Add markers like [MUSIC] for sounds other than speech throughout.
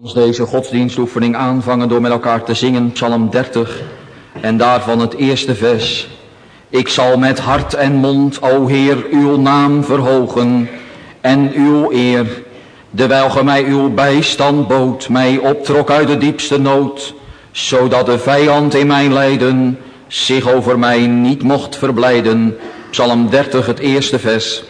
ons deze godsdienstoefening aanvangen door met elkaar te zingen Psalm 30 en daarvan het eerste vers. Ik zal met hart en mond, o Heer, uw naam verhogen en uw eer, terwijl ge mij uw bijstand bood, mij optrok uit de diepste nood, zodat de vijand in mijn lijden zich over mij niet mocht verblijden. Psalm 30, het eerste vers.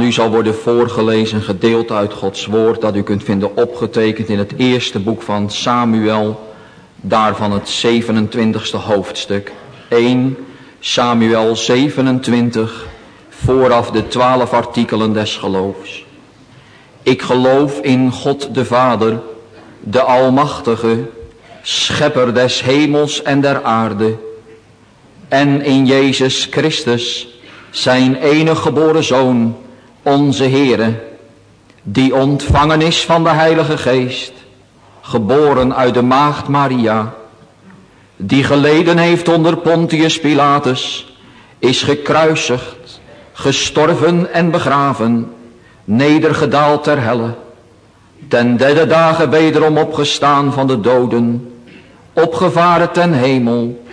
Aan u zal worden voorgelezen gedeelte uit Gods woord dat u kunt vinden opgetekend in het eerste boek van Samuel, daarvan het 27ste hoofdstuk. 1 Samuel 27, vooraf de twaalf artikelen des geloofs. Ik geloof in God de Vader, de Almachtige, Schepper des hemels en der aarde, en in Jezus Christus, zijn enige geboren Zoon, onze Heere, die ontvangen is van de Heilige Geest, geboren uit de maagd Maria, die geleden heeft onder Pontius Pilatus, is gekruisigd, gestorven en begraven, nedergedaald ter helle, ten derde dagen wederom opgestaan van de doden, opgevaren ten hemel,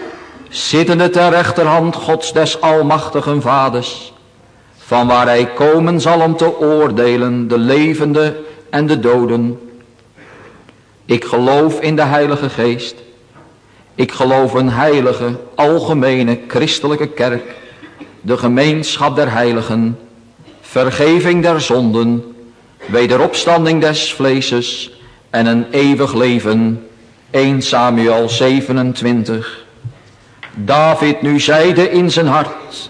zittende ter rechterhand Gods des almachtigen vaders, van waar hij komen zal om te oordelen de levenden en de doden. Ik geloof in de Heilige Geest. Ik geloof een heilige, algemene, christelijke kerk, de gemeenschap der heiligen, vergeving der zonden, wederopstanding des vleeses en een eeuwig leven. 1 Samuel 27. David nu zeide in zijn hart,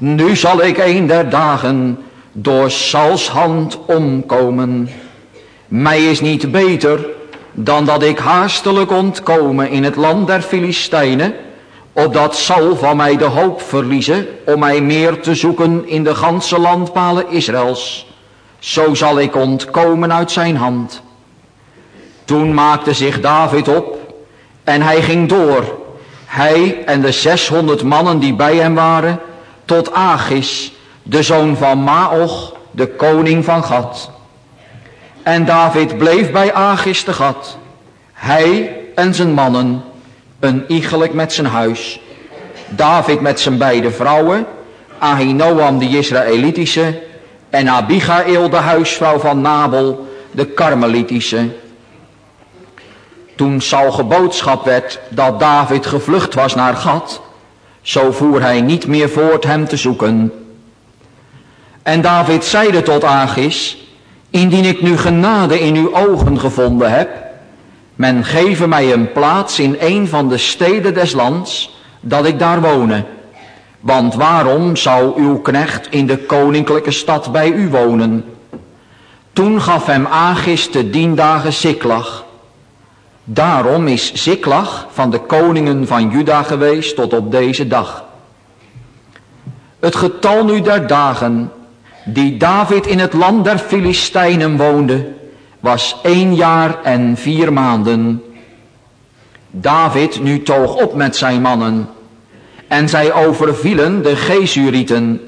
nu zal ik een der dagen door Sals hand omkomen. Mij is niet beter dan dat ik haastelijk ontkomen in het land der Filistijnen, opdat Sal van mij de hoop verliezen om mij meer te zoeken in de ganse landpalen Israëls. Zo zal ik ontkomen uit zijn hand. Toen maakte zich David op en hij ging door, hij en de zeshonderd mannen die bij hem waren, tot Agis, de zoon van Maoch, de koning van Gad. En David bleef bij Agis de Gad, hij en zijn mannen, een iegelijk met zijn huis. David met zijn beide vrouwen, Ahinoam de Israëlitische en Abigail de huisvrouw van Nabel de Karmelitische. Toen Saul geboodschap werd dat David gevlucht was naar Gad, zo voer hij niet meer voort hem te zoeken. En David zeide tot Agis, indien ik nu genade in uw ogen gevonden heb, men geven mij een plaats in een van de steden des lands, dat ik daar wonen. Want waarom zou uw knecht in de koninklijke stad bij u wonen? Toen gaf hem Agis te dien dagen Siklag. Daarom is Siklag van de koningen van Juda geweest tot op deze dag. Het getal nu der dagen die David in het land der Filistijnen woonde, was één jaar en vier maanden. David nu toog op met zijn mannen en zij overvielen de Gezurieten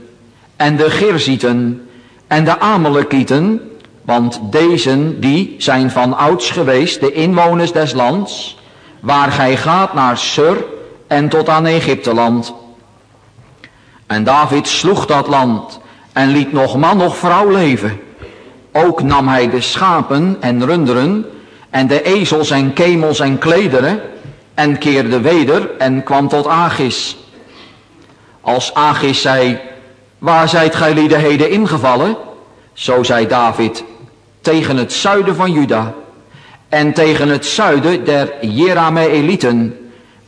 en de Girzieten en de Amalekieten, want deze die zijn van ouds geweest de inwoners des lands, waar gij gaat naar Sur en tot aan Egypteland. En David sloeg dat land en liet nog man nog vrouw leven. Ook nam hij de schapen en runderen en de ezels en kemels en klederen en keerde weder en kwam tot Agis. Als Agis zei, waar zijt gij lieden heden ingevallen? Zo zei David, tegen het zuiden van Juda en tegen het zuiden der Jerameelieten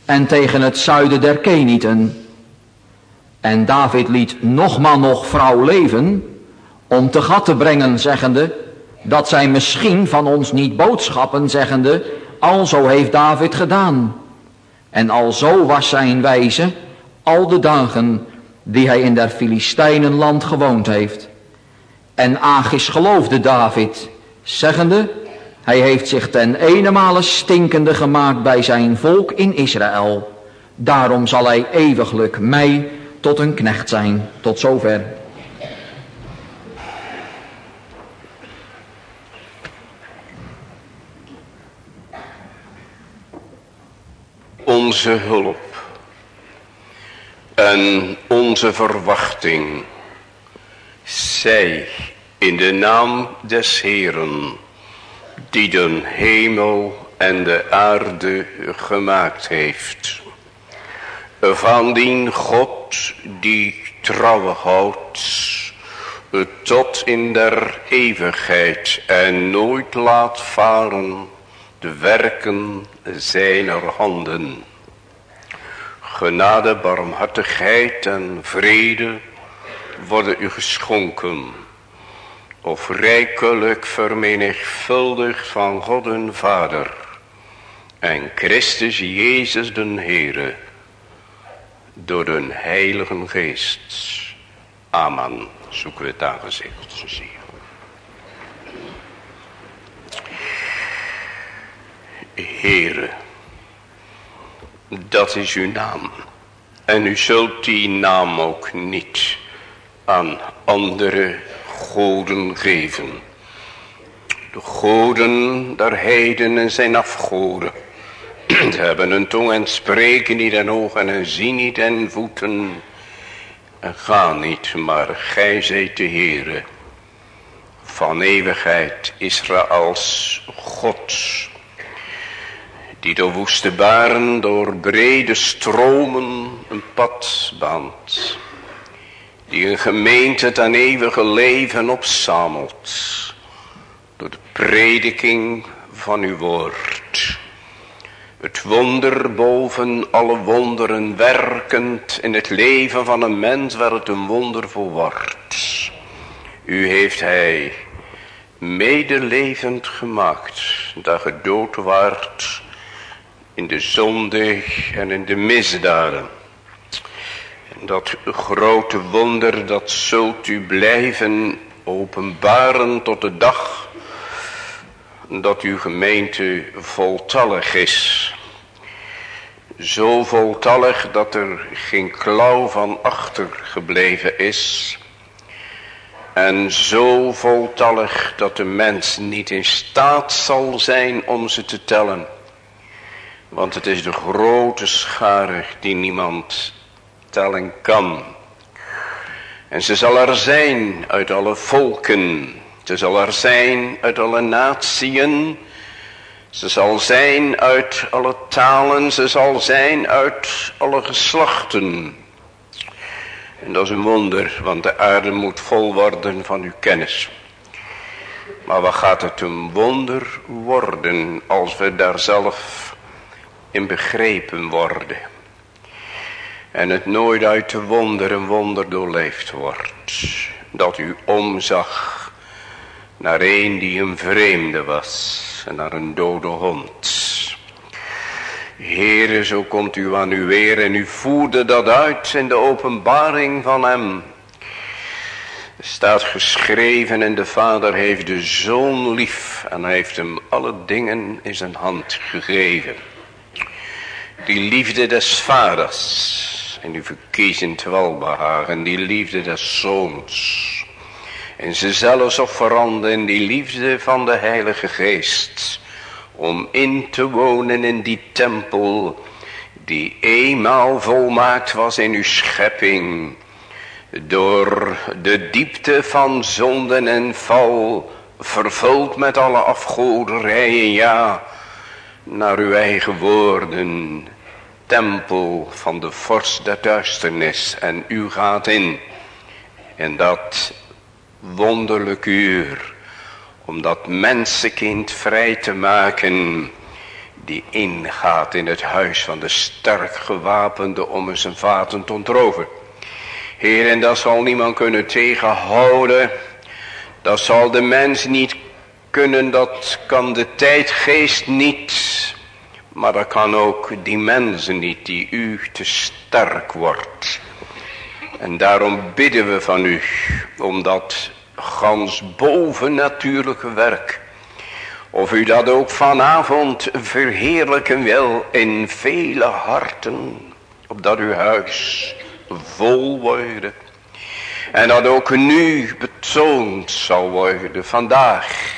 en tegen het zuiden der Kenieten. En David liet nog man nog vrouw leven om te gat te brengen, zeggende, dat zij misschien van ons niet boodschappen, zeggende, alzo heeft David gedaan. En alzo was zijn wijze al de dagen die hij in der Filistijnenland gewoond heeft. En Agis geloofde David, zeggende, hij heeft zich ten ene stinkende gemaakt bij zijn volk in Israël. Daarom zal hij eeuwiglijk mij tot een knecht zijn. Tot zover. Onze hulp en onze verwachting. Zij in de naam des Heeren, die de hemel en de aarde gemaakt heeft. Van die God die trouw houdt, tot in der eeuwigheid en nooit laat varen de werken zijner handen genade, barmhartigheid en vrede worden u geschonken. Of rijkelijk vermenigvuldigd van God en Vader en Christus Jezus den Heere door de Heilige Geest. Amen. Zoeken we het aangezicht. Zie Heere dat is uw naam. En u zult die naam ook niet aan andere goden geven. De goden der heidenen zijn afgoden. [CLEARS THROAT] Ze hebben een tong en spreken niet en ogen en zien niet en voeten. En gaan niet, maar gij zijt de Heere. Van eeuwigheid Israëls God die door woeste baren, door brede stromen een pad baant. Die een gemeente ten eeuwige leven opzamelt, door de prediking van uw woord. Het wonder boven alle wonderen werkend in het leven van een mens waar het een wonder voor wordt. U heeft hij medelevend gemaakt, dat gedood waard in de zonde en in de misdaden. Dat grote wonder, dat zult u blijven openbaren tot de dag dat uw gemeente voltallig is. Zo voltallig dat er geen klauw van achter gebleven is. En zo voltallig dat de mens niet in staat zal zijn om ze te tellen. Want het is de grote schare die niemand kan. En ze zal er zijn uit alle volken. Ze zal er zijn uit alle natieën. Ze zal zijn uit alle talen. Ze zal zijn uit alle geslachten. En dat is een wonder, want de aarde moet vol worden van uw kennis. Maar wat gaat het een wonder worden als we daar zelf in begrepen worden. En het nooit uit de wonder een wonder doorleefd wordt. Dat u omzag naar een die een vreemde was en naar een dode hond. Heere, zo komt u aan u weer en u voerde dat uit in de openbaring van hem. Er staat geschreven en de vader heeft de zoon lief en hij heeft hem alle dingen in zijn hand gegeven. Die liefde des vaders en uw verkiezend welbehagen, die liefde des zoons. En ze zelfs offeranden in die liefde van de heilige geest. Om in te wonen in die tempel die eenmaal volmaakt was in uw schepping. Door de diepte van zonden en val vervuld met alle afgoderijen, ja, naar uw eigen woorden tempel van de vorst der duisternis en u gaat in. En dat wonderlijk uur, om dat mensenkind vrij te maken, die ingaat in het huis van de sterk gewapende om zijn vaten te ontroven. Heer, en dat zal niemand kunnen tegenhouden, dat zal de mens niet kunnen, dat kan de tijdgeest niet, maar dat kan ook die mensen niet die u te sterk wordt. En daarom bidden we van u, omdat gans bovennatuurlijke werk. Of u dat ook vanavond verheerlijken wil in vele harten. Opdat uw huis vol worden. En dat ook nu betoond zal worden vandaag.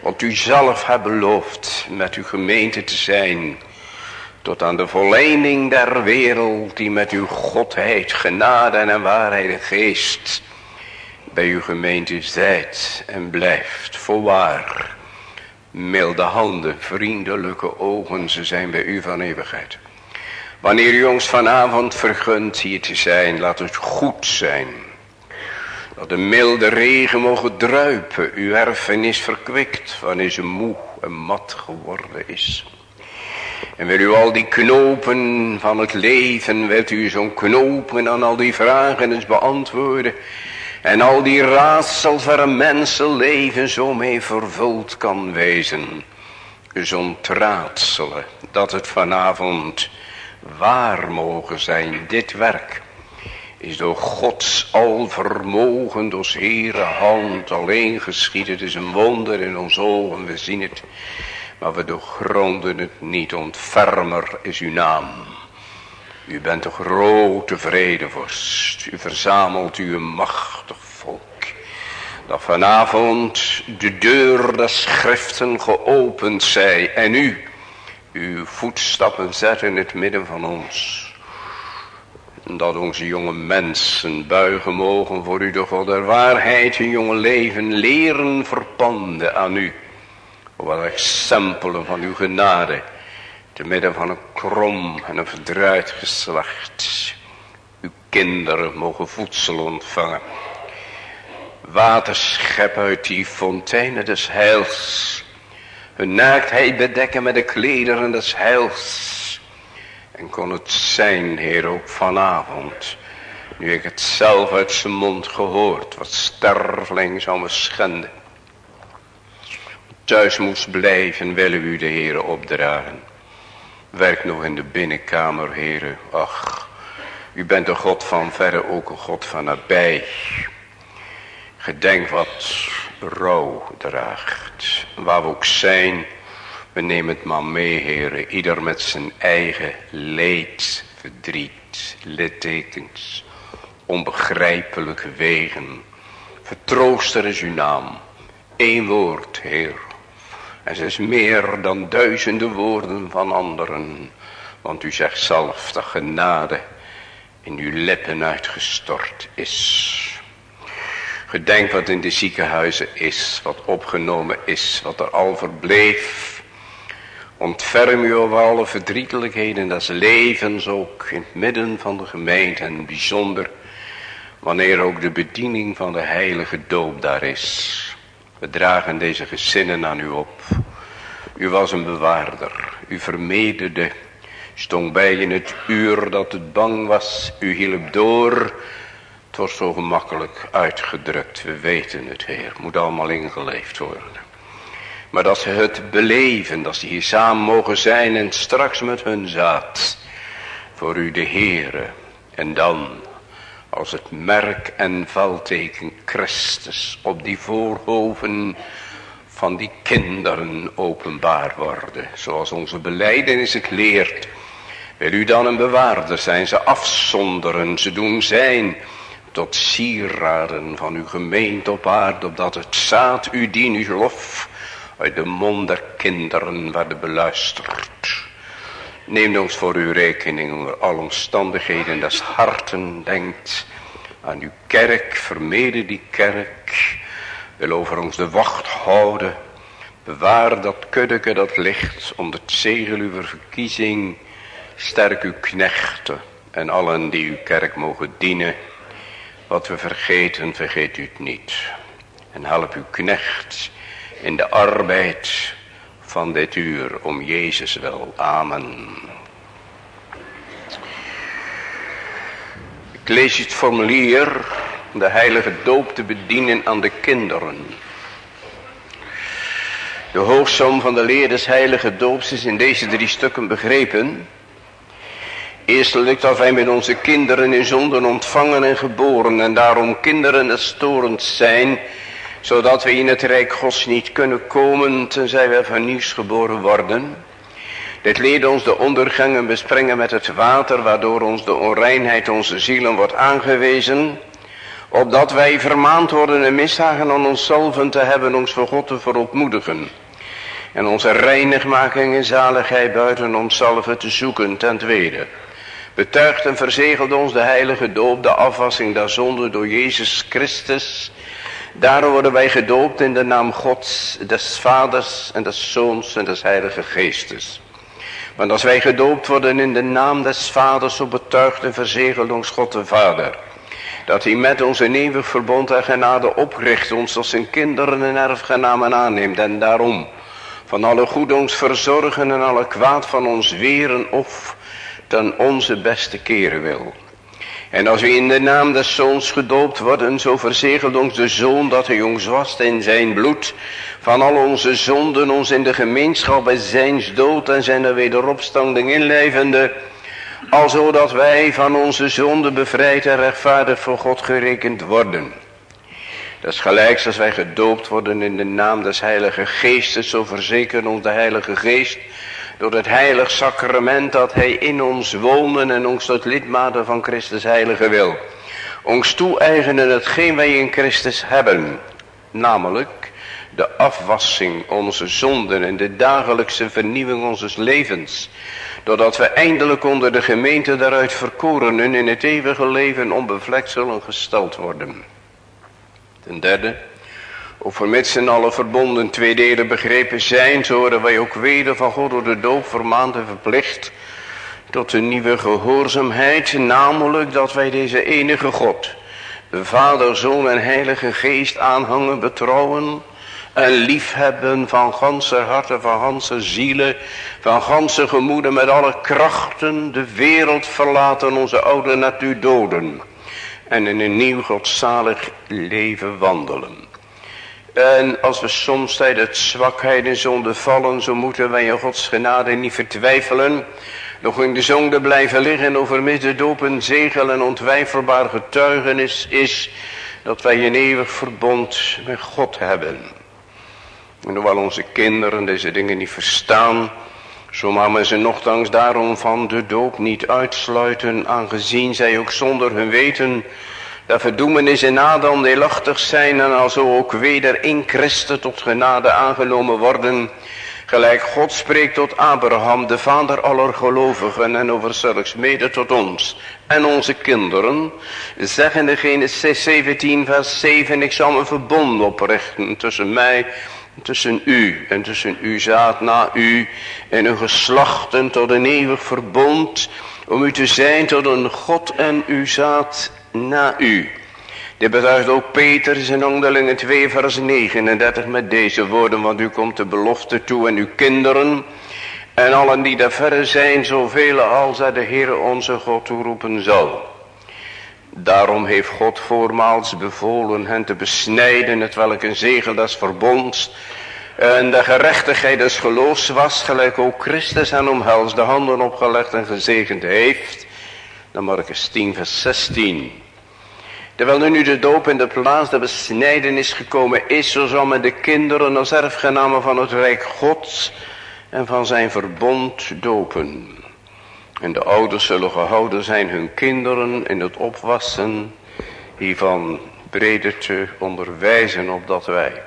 Want u zelf hebt beloofd met uw gemeente te zijn. Tot aan de vollening der wereld die met uw godheid, genade en waarheid geest bij uw gemeente zijt en blijft voorwaar. Milde handen, vriendelijke ogen, ze zijn bij u van eeuwigheid. Wanneer u ons vanavond vergunt hier te zijn, laat het goed zijn. Dat de milde regen mogen druipen, uw erfenis verkwikt, wanneer ze moe en mat geworden is. En wil u al die knopen van het leven, wilt u zo'n knopen aan al die vragen eens beantwoorden. En al die raadsels waar een mensenleven zo mee vervuld kan wezen. Zo'n traadselen dat het vanavond waar mogen zijn. Dit werk is door Gods alvermogen, door Heere hand alleen geschieden. Het is een wonder in onze ogen, we zien het. Maar we doorgronden het niet, ontfermer is uw naam. U bent een grote vredevorst. U verzamelt u een machtig volk. Dat vanavond de deur der schriften geopend zij. En u, uw voetstappen zet in het midden van ons. Dat onze jonge mensen buigen mogen voor u de God der waarheid. Hun jonge leven leren verpanden aan u. Wat exempelen van uw genade te midden van een krom en een verdraaid geslacht. Uw kinderen mogen voedsel ontvangen. Water schep uit die fonteinen des heils. Hun naaktheid bedekken met de klederen des heils. En kon het zijn, Heer, ook vanavond. Nu ik het zelf uit zijn mond gehoord. Wat sterveling zou me schenden. Thuis moest blijven, willen u de Heer opdragen. Werk nog in de binnenkamer, heren. Ach, u bent een God van verre, ook een God van nabij. Gedenk wat rouw draagt. Waar we ook zijn, we nemen het maar mee, heren. Ieder met zijn eigen leed, verdriet, littekens, onbegrijpelijke wegen. Vertrooster is uw naam. Eén woord, Heer. En ze is meer dan duizenden woorden van anderen. Want u zegt zelf dat genade in uw lippen uitgestort is. Gedenk wat in de ziekenhuizen is, wat opgenomen is, wat er al verbleef. Ontferm u over alle verdrietelijkheden des levens ook in het midden van de gemeente en bijzonder wanneer ook de bediening van de heilige doop daar is. We dragen deze gezinnen aan u op. U was een bewaarder, u vermederde, stond bij in het uur dat het bang was, u hielp door. Het wordt zo gemakkelijk uitgedrukt, we weten het Heer, moet allemaal ingeleefd worden. Maar dat ze het beleven, dat ze hier samen mogen zijn en straks met hun zaad voor u de Heere. En dan als het merk en valteken Christus op die voorhoven van die kinderen openbaar worden. Zoals onze beleidenis het leert. Wil u dan een bewaarder zijn, ze afzonderen, ze doen zijn tot sieraden van uw gemeente op aarde, opdat het zaad u dien, uw lof, uit de mond der kinderen werden beluisterd. Neem ons voor uw rekening onder alle omstandigheden des harten. Denkt aan uw kerk, vermede die kerk. Wil over ons de wacht houden. Bewaar dat kuddeke dat ligt onder het zegel uw verkiezing. Sterk uw knechten en allen die uw kerk mogen dienen. Wat we vergeten, vergeet u het niet. En help uw knecht in de arbeid van dit uur om Jezus wel. Amen. Ik lees het formulier de heilige doop te bedienen aan de kinderen. De hoofdsom van de leer des heilige doops is in deze drie stukken begrepen. Eerstelijk dat wij met onze kinderen in zonden ontvangen en geboren en daarom kinderen des storend zijn zodat we in het rijk gods niet kunnen komen tenzij we van nieuws geboren worden. Dit leert ons de ondergangen besprengen met het water, waardoor ons de onreinheid onze zielen wordt aangewezen, opdat wij vermaand worden en mishagen aan onszelf te hebben ons voor God te verontmoedigen. En onze reinigmaking en zaligheid buiten onszelf te zoeken ten tweede. Betuigt en verzegelt ons de heilige doop, de afwassing der zonde door Jezus Christus, Daarom worden wij gedoopt in de naam Gods, des Vaders en des Zoons en des Heilige Geestes. Want als wij gedoopt worden in de naam des Vaders, zo betuigt en verzegelt ons God de Vader. Dat hij met ons een eeuwig verbond en genade opricht, ons als zijn kinderen en erfgenamen aanneemt. En daarom van alle goed ons verzorgen en alle kwaad van ons weren of ten onze beste keren wil. En als we in de naam des zoons gedoopt worden, zo verzegelt ons de zoon dat hij ons wast in zijn bloed. Van al onze zonden ons in de gemeenschap bij zijns dood en zijn wederopstanding inlevende. Alzo dat wij van onze zonden bevrijd en rechtvaardig voor God gerekend worden. Dat is gelijk als wij gedoopt worden in de naam des heilige geestes, zo verzekert ons de heilige geest door het heilig sacrament dat hij in ons wonen en ons tot lidmaten van Christus heilige wil. Ons toe-eigenen hetgeen wij in Christus hebben. Namelijk de afwassing onze zonden en de dagelijkse vernieuwing onze levens. Doordat we eindelijk onder de gemeente daaruit verkorenen in het eeuwige leven onbevlekt zullen gesteld worden. Ten derde of vermits in alle verbonden twee delen begrepen zijn, zo worden wij ook weder van God door de doop vermaand en verplicht tot een nieuwe gehoorzaamheid, namelijk dat wij deze enige God, de Vader, Zoon en Heilige Geest aanhangen, betrouwen en liefhebben van ganse harten, van ganse zielen, van ganse gemoeden met alle krachten, de wereld verlaten, onze oude natuur doden en in een nieuw godzalig leven wandelen. En als we soms tijdens zwakheid en zonde vallen, zo moeten wij in Gods genade niet vertwijfelen. Nog in de zonde blijven liggen over misdedoop een zegel en ontwijfelbaar getuigenis is dat wij een eeuwig verbond met God hebben. En hoewel onze kinderen deze dingen niet verstaan, zo maar ze nogthans daarom van de doop niet uitsluiten, aangezien zij ook zonder hun weten dat verdoemenis in Adam deelachtig zijn en alzo ook weder in Christus tot genade aangenomen worden, Gelijk God spreekt tot Abraham, de vader aller gelovigen en over zulks mede tot ons en onze kinderen. Zeggen in Genesis 17 vers 7, ik zal een verbond oprichten tussen mij tussen u en tussen uw zaad na u en uw geslachten tot een eeuwig verbond om u te zijn tot een God en uw zaad na u. Dit betuigt ook Peter in Handelingen 2 vers 39 met deze woorden, want u komt de belofte toe en uw kinderen en allen die daar verre zijn, zoveel als hij de Heer onze God toeroepen zal. Daarom heeft God voormaals bevolen hen te besnijden, het welk een zegel des verbonds en de gerechtigheid des geloofs was, gelijk ook Christus hen omhels de handen opgelegd en gezegend heeft. Dan Marcus 10 vers 16. Terwijl nu de doop in de plaats der besnijdenis gekomen is, zo zal men de kinderen als erfgenamen van het Rijk Gods en van zijn verbond dopen. En de ouders zullen gehouden zijn hun kinderen in het opwassen hiervan breder te onderwijzen, opdat wij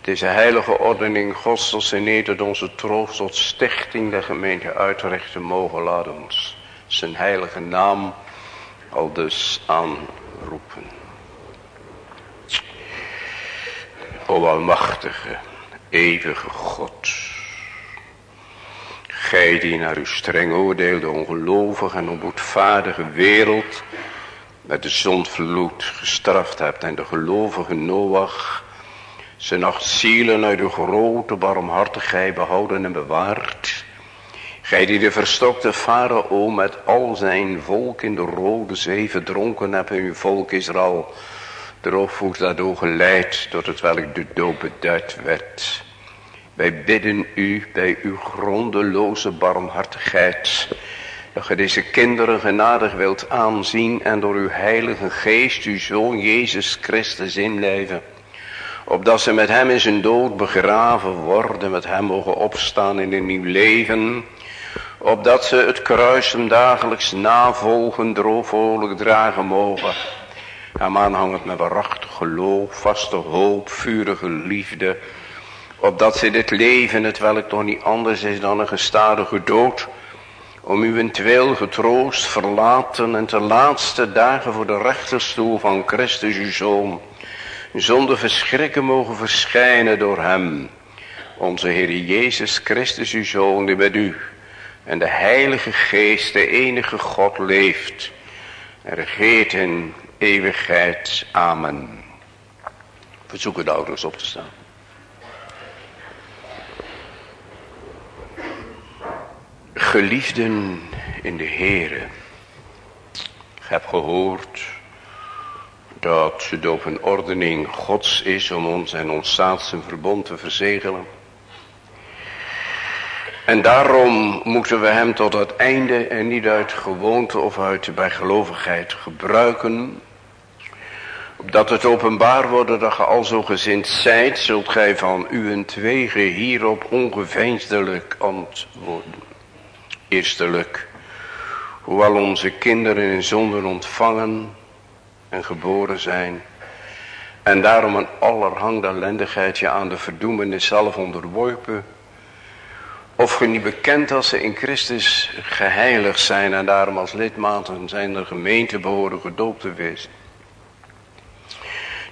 deze heilige ordening Gods tot zijn onze troost tot stichting der gemeente uitrichten mogen laten ons zijn heilige naam al dus aanroepen. O almachtige, eeuwige God, Gij die naar uw streng oordeel de ongelovige en onboedvaardige wereld met de zondvloed gestraft hebt en de gelovige Noach zijn acht zielen uit de grote barmhartigheid behouden en bewaard. Gij die de verstokte farao met al zijn volk in de rode zee verdronken hebt uw volk Israël droogvoet daardoor geleid tot het welk de dood beduid werd. Wij bidden u bij uw grondeloze barmhartigheid. Dat ge deze kinderen genadig wilt aanzien en door uw heilige geest uw zoon Jezus Christus inleven. Opdat ze met hem in zijn dood begraven worden, met hem mogen opstaan in een nieuw leven. Opdat ze het kruis hem dagelijks navolgen, droogvrolijk dragen mogen. Hem aanhangend met waarachtig geloof, vaste hoop, vurige liefde opdat zij dit leven, het welk toch niet anders is dan een gestadige dood, om uwentwil getroost verlaten en te laatste dagen voor de rechterstoel van Christus uw Zoon, zonder verschrikken mogen verschijnen door hem, onze Heer Jezus Christus uw Zoon, die met u en de Heilige Geest, de enige God, leeft en regeert in eeuwigheid. Amen. Verzoeken de ouders op te staan. Geliefden in de Heere, ik heb gehoord dat de doop een ordening Gods is om ons en ons zijn verbond te verzegelen. En daarom moeten we hem tot het einde en niet uit gewoonte of uit bijgelovigheid gebruiken. Opdat het openbaar wordt dat ge al zo gezind zijt, zult gij van uwentwege hierop ongeveinsdelijk antwoorden. Eerstelijk, hoewel onze kinderen in zonde ontvangen en geboren zijn. En daarom een allerhande ellendigheidje aan de verdoemenis zelf onderworpen. Of ge niet bekend als ze in Christus geheiligd zijn en daarom als lidmaten zijn de gemeente behoren gedoopt te.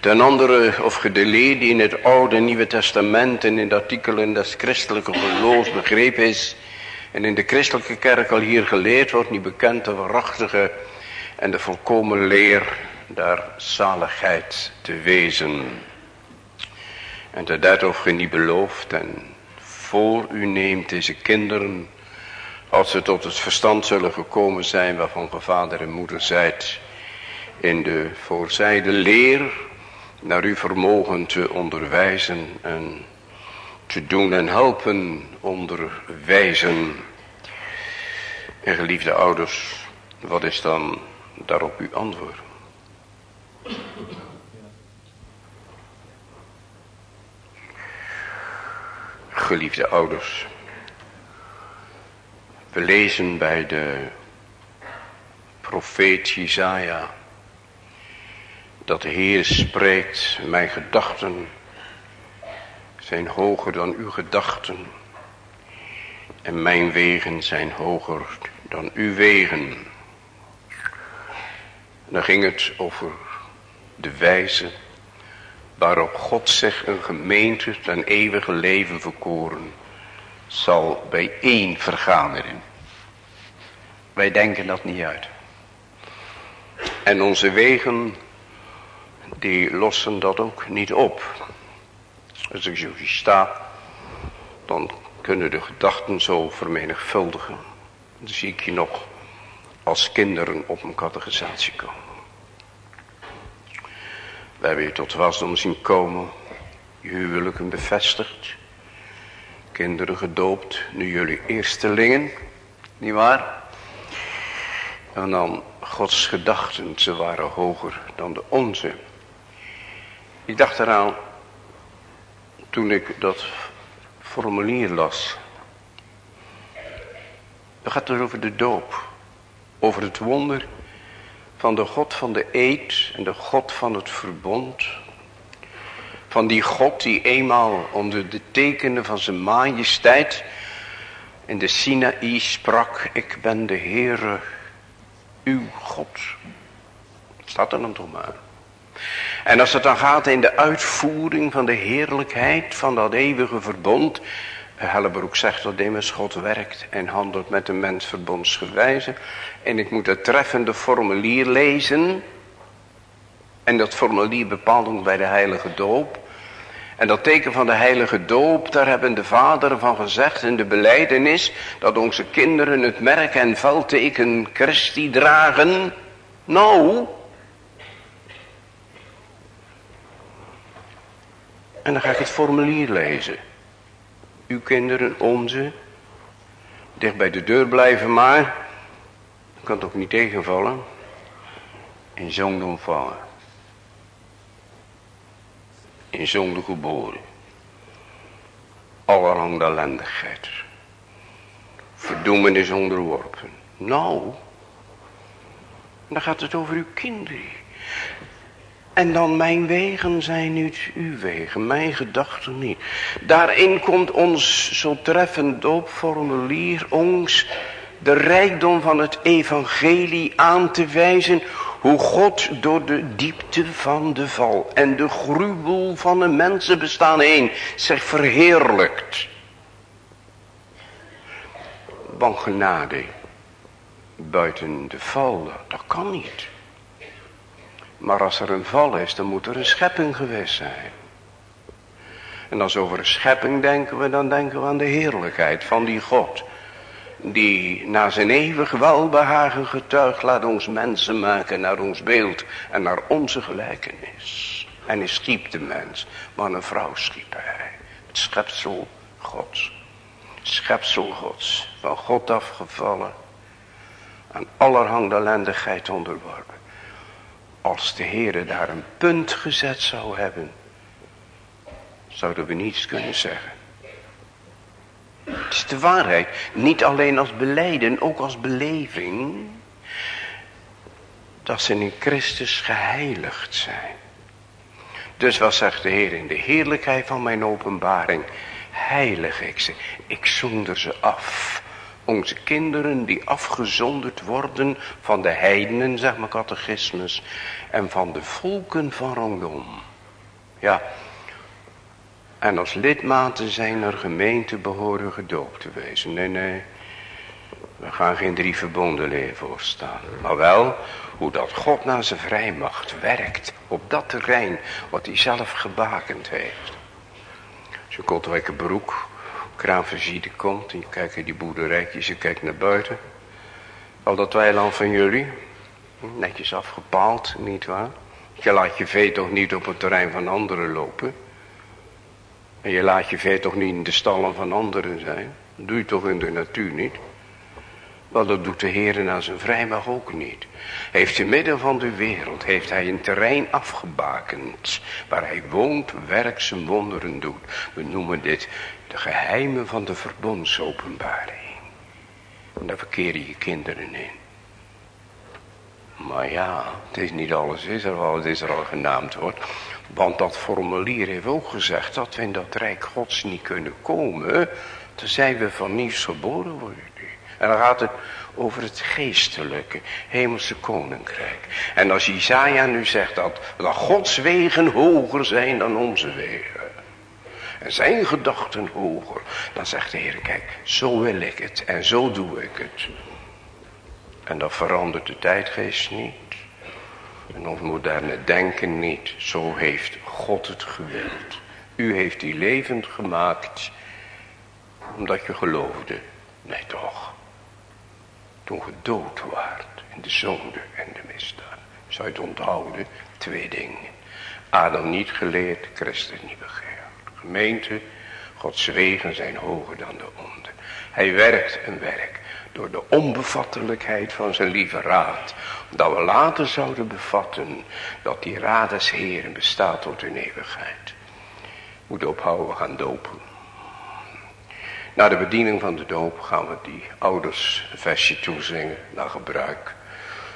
Ten andere, of ge de die in het Oude en Nieuwe Testament en in de artikelen des christelijke geloofs begrepen is, en in de christelijke kerk al hier geleerd wordt, niet bekend de waarachtige en de volkomen leer der zaligheid te wezen. En dat dat of ge niet belooft en voor u neemt deze kinderen, als ze tot het verstand zullen gekomen zijn waarvan ge vader en moeder zijt, in de voorzijde leer naar uw vermogen te onderwijzen en te doen en helpen onderwijzen. En geliefde ouders, wat is dan daarop uw antwoord? Geliefde ouders, we lezen bij de profeet Jezaja dat de Heer spreekt, mijn gedachten zijn hoger dan uw gedachten. En mijn wegen zijn hoger dan uw wegen. dan ging het over de wijze waarop God zich een gemeente ten eeuwige leven verkoren zal bijeen vergaderen. Wij denken dat niet uit. En onze wegen, die lossen dat ook niet op. Als ik zo sta, dan kunnen de gedachten zo vermenigvuldigen. Dan zie ik je nog als kinderen op een catechisatie komen. We hebben je tot wasdom zien komen, je huwelijken bevestigd, kinderen gedoopt, nu jullie eerstelingen, niet waar? En dan Gods gedachten, ze waren hoger dan de onze. Ik dacht eraan, toen ik dat formulier las. Dan gaat het over de doop. Over het wonder van de God van de eed en de God van het verbond. Van die God die eenmaal onder de tekenen van zijn majesteit in de Sinaï sprak. Ik ben de Heere, uw God. Staat er dan toch maar. En als het dan gaat in de uitvoering van de heerlijkheid van dat eeuwige verbond. Hellebroek zegt dat immers God werkt en handelt met de mens verbondsgewijze. En ik moet het treffende formulier lezen. En dat formulier bepaalt ook bij de heilige doop. En dat teken van de heilige doop, daar hebben de vader van gezegd in de beleidenis. Dat onze kinderen het merk en veldteken Christi dragen. Nou, En dan ga ik het formulier lezen. Uw kinderen, onze. Dicht bij de deur blijven maar. Dat kan toch niet tegenvallen. In zonde vallen. In zonde geboren. Allerhand ellendigheid. Verdoemenis onderworpen. Nou. Dan gaat het over uw kinderen. En dan mijn wegen zijn niet uw wegen, mijn gedachten niet. Daarin komt ons zo treffend doopformulier ons de rijkdom van het evangelie aan te wijzen. Hoe God door de diepte van de val en de gruwel van de mensenbestaan heen zich verheerlijkt. Want genade buiten de val, dat kan niet. Maar als er een val is, dan moet er een schepping geweest zijn. En als over een schepping denken we, dan denken we aan de heerlijkheid van die God. Die na zijn eeuwig welbehagen getuigt, laat ons mensen maken naar ons beeld en naar onze gelijkenis. En hij schiep de mens, maar een vrouw schiep hij. Het schepsel Gods. schepsel Gods, van God afgevallen, aan allerhande ellendigheid onderworpen. Als de Heere daar een punt gezet zou hebben, zouden we niets kunnen zeggen. Het is de waarheid, niet alleen als beleiden, ook als beleving, dat ze in Christus geheiligd zijn. Dus wat zegt de Heer in de heerlijkheid van mijn openbaring, heilig ik ze, ik zonder ze af. Onze kinderen die afgezonderd worden van de heidenen, zeg maar catechismus, en van de volken van rondom. Ja, en als lidmaten zijn er gemeente behoren gedoopt te wezen. Nee, nee, we gaan geen drie verbonden leven voorstaan. Maar wel hoe dat God naar zijn vrijmacht werkt op dat terrein wat hij zelf gebakend heeft. Je Kotwijke broek Kraanverzide komt en je kijkt in die boerderijtjes, je kijkt naar buiten. Al dat weiland van jullie, netjes afgepaald, nietwaar? Je laat je vee toch niet op het terrein van anderen lopen. En je laat je vee toch niet in de stallen van anderen zijn. Dat doe je toch in de natuur niet. Maar dat doet de Heer naar zijn vrijmacht ook niet. Heeft in midden van de wereld, heeft hij een terrein afgebakend. Waar hij woont, werkt, zijn wonderen doet. We noemen dit de geheimen van de verbondsopenbaring. En daar verkeren je kinderen in. Maar ja, het is niet alles is er er al genaamd wordt. Want dat formulier heeft ook gezegd dat we in dat rijk gods niet kunnen komen. Tenzij we van nieuws geboren worden. En dan gaat het over het geestelijke, hemelse koninkrijk. En als Isaiah nu zegt dat, dat Gods wegen hoger zijn dan onze wegen. En zijn gedachten hoger. Dan zegt de Heer, kijk, zo wil ik het en zo doe ik het. En dat verandert de tijdgeest niet. En ons moderne denken niet. Zo heeft God het gewild. U heeft die levend gemaakt. Omdat je geloofde. Nee toch. Toen gedood in de zonde en de misdaad. Zou je het onthouden? Twee dingen. Adam niet geleerd, Christus niet begeerd. Gemeente, Gods wegen zijn hoger dan de onder. Hij werkt een werk door de onbevattelijkheid van zijn lieve raad. Dat we later zouden bevatten dat die raad des Heren bestaat tot in eeuwigheid. Moet ophouden, we gaan dopen. Na de bediening van de doop gaan we die ouders een versje toezingen naar gebruik.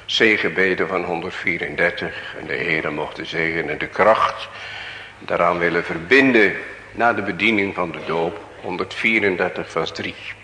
Zegenbeden van 134 en de Heere mocht de zegen en de kracht daaraan willen verbinden na de bediening van de doop 134 vers 3.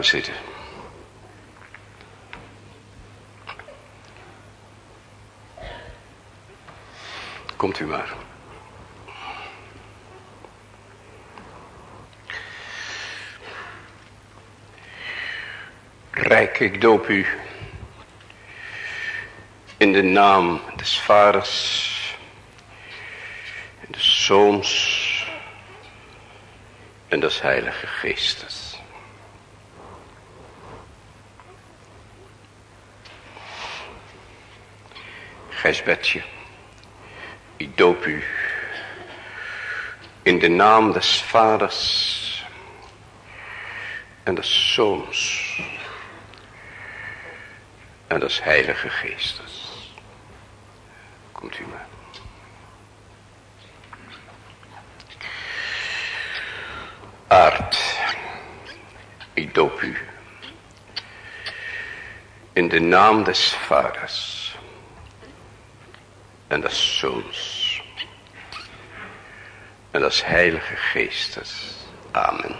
Zitten. Komt u maar. Rijk, ik doop u in de naam des vaders, des zoons en des heilige geestes. Ik doop u in de naam des vaders en des zoons en des heilige geestes. Komt u maar. Aard, ik doop u in de naam des vaders en des Zoons en des Heilige Geestes. Amen.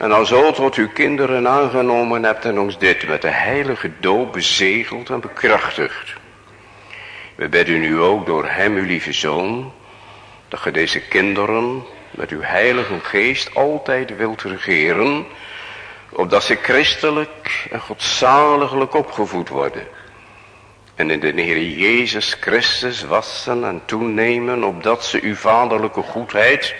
en al zo tot uw kinderen aangenomen hebt en ons dit met de heilige doop bezegeld en bekrachtigd. We bidden u ook door hem, uw lieve Zoon, dat ge deze kinderen met uw heilige geest altijd wilt regeren, opdat ze christelijk en godzaliglijk opgevoed worden. En in de Heer Jezus Christus wassen en toenemen, opdat ze uw vaderlijke goedheid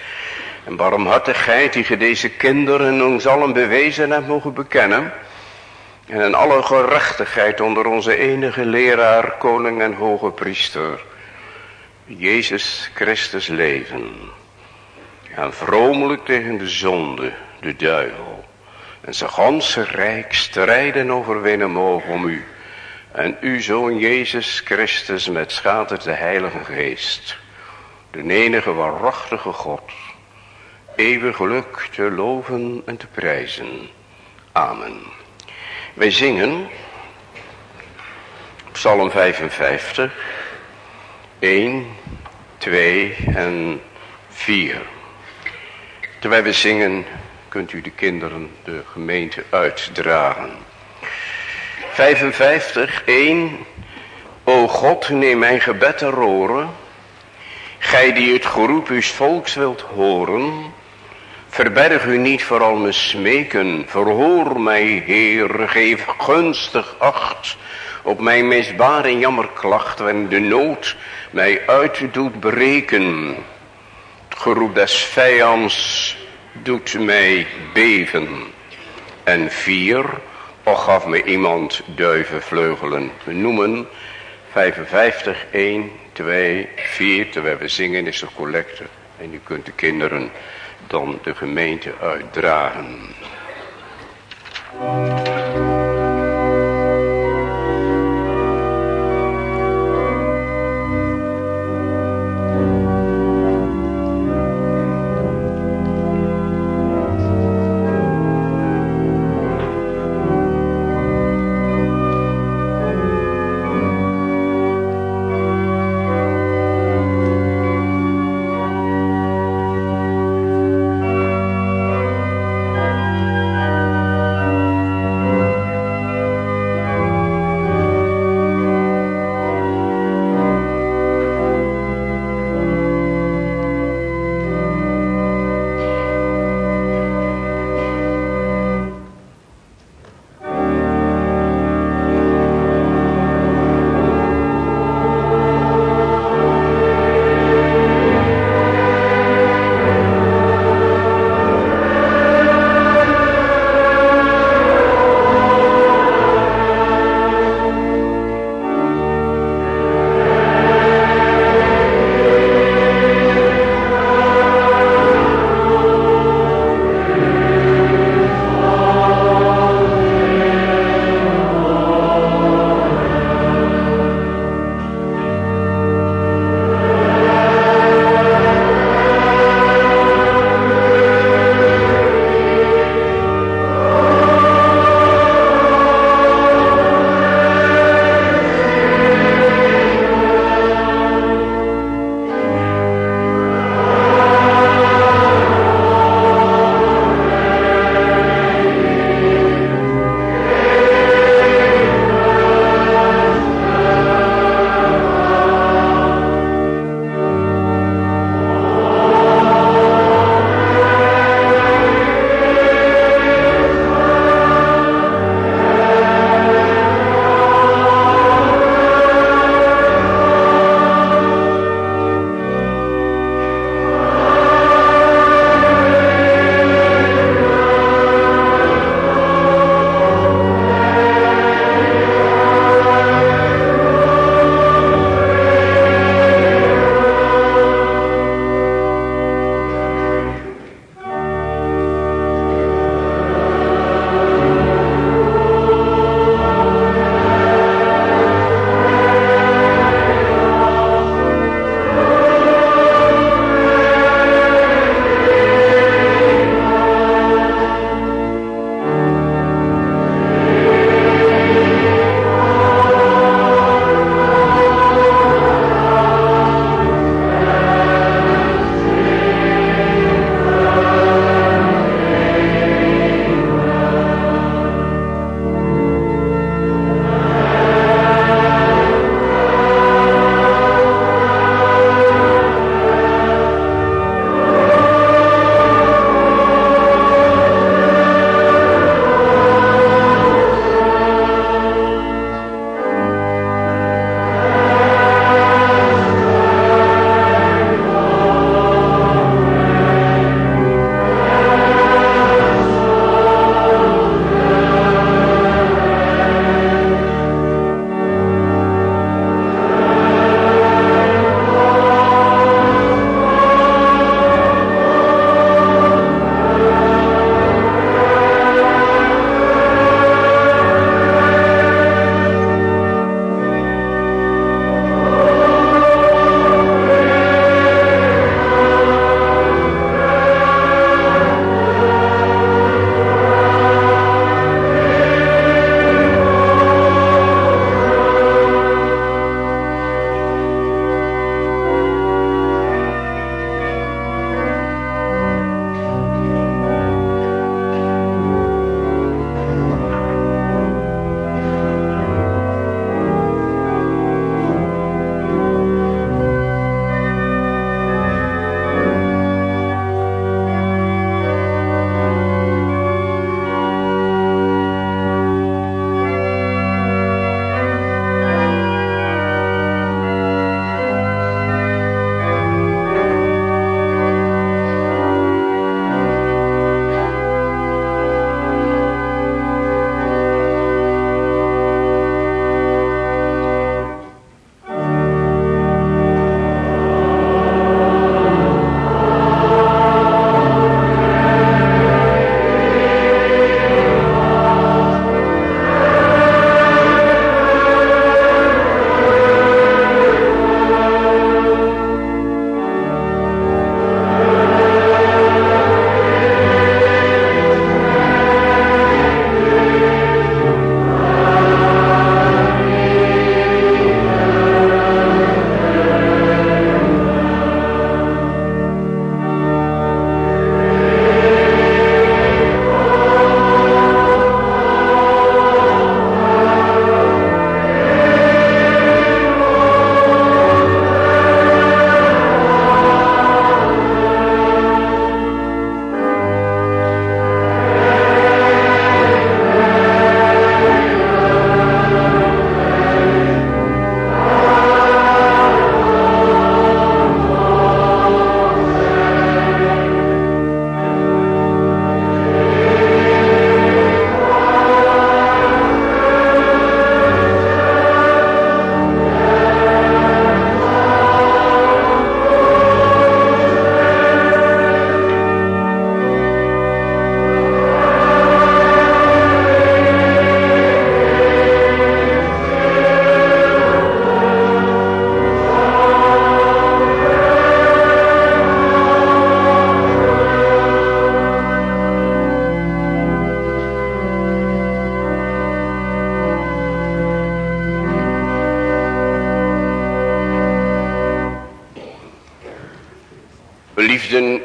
en barmhartigheid die ge deze kinderen ons allen bewezen hebt mogen bekennen. En in alle gerechtigheid onder onze enige leraar, koning en hoge priester, Jezus Christus leven. En vromelijk tegen de zonde, de duivel. En zijn ganse rijk strijden en overwinnen mogen om u. En uw zoon Jezus Christus met schatert de heilige geest. De enige waarachtige God eeuwig geluk te loven en te prijzen. Amen. Wij zingen Psalm 55, 1, 2 en 4. Terwijl we zingen kunt u de kinderen de gemeente uitdragen. 55, 1. O God, neem mijn gebed ter oren. Gij die het geroep uw volks wilt horen. Verberg u niet voor al mijn smeken. Verhoor mij, Heer. Geef gunstig acht op mijn misbaar en jammerklacht. Wanneer de nood mij uit doet breken. Het geroep des vijands doet mij beven. En vier, och gaf me iemand duivenvleugelen. We noemen 55, 1, 2, 4. Terwijl we zingen is de collecte. En u kunt de kinderen dan de gemeente uitdragen.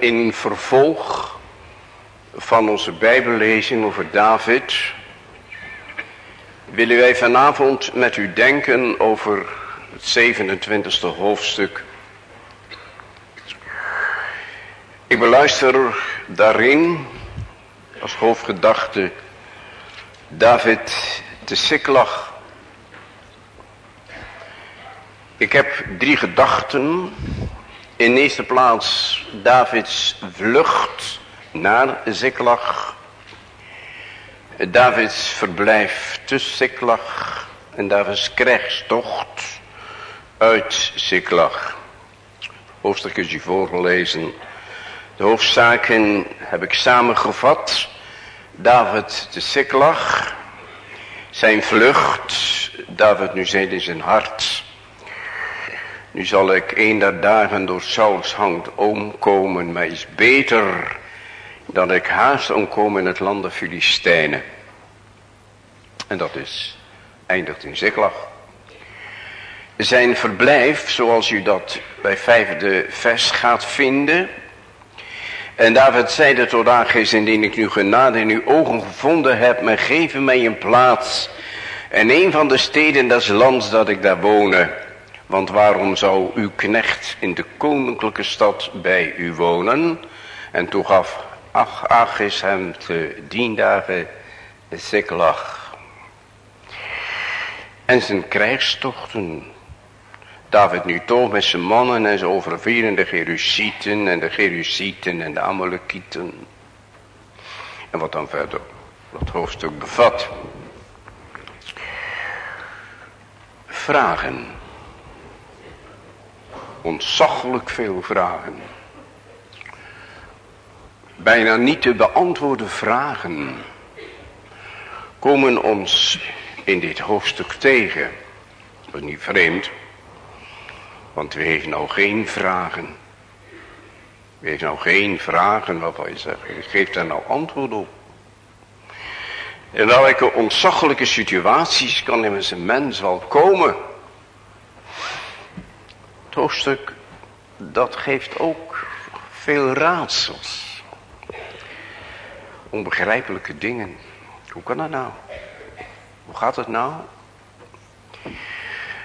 In vervolg van onze bijbellezing over David willen wij vanavond met u denken over het 27e hoofdstuk. Ik beluister daarin als hoofdgedachte David te Siklag. Ik heb drie gedachten. In de eerste plaats Davids vlucht naar Ziklag. Davids verblijf te Ziklag. En Davids krijgstocht uit Ziklag. Hoofdstuk is u voorgelezen. De hoofdzaken heb ik samengevat. David te Ziklag. Zijn vlucht. David nu zit in zijn hart. Nu zal ik een der dagen door Sauls hand omkomen, maar is beter dan ik haast omkomen in het land der Filistijnen. En dat is, eindigt in Ziklag. Zijn verblijf, zoals u dat bij vijfde vers gaat vinden. En David zeide tot Agis, indien ik nu genade in uw ogen gevonden heb, maar geven mij een plaats. En een van de steden des lands dat ik daar wonen. Want waarom zou uw knecht in de koninklijke stad bij u wonen? En toen gaf Ach, Achis hem te dien dagen Ziklag. En zijn krijgstochten. David nu toch met zijn mannen en zijn overvieren de Geruzieten en de Geruzieten en de Amalekieten. En wat dan verder dat hoofdstuk bevat. Vragen ontzaglijk veel vragen. Bijna niet te beantwoorden vragen komen ons in dit hoofdstuk tegen. Dat is niet vreemd, want we heeft nou geen vragen. We heeft nou geen vragen waarvan je zegt, geef daar nou antwoord op. In welke ontzaglijke situaties kan immers een mens wel komen hoofdstuk, dat geeft ook veel raadsels. Onbegrijpelijke dingen. Hoe kan dat nou? Hoe gaat het nou?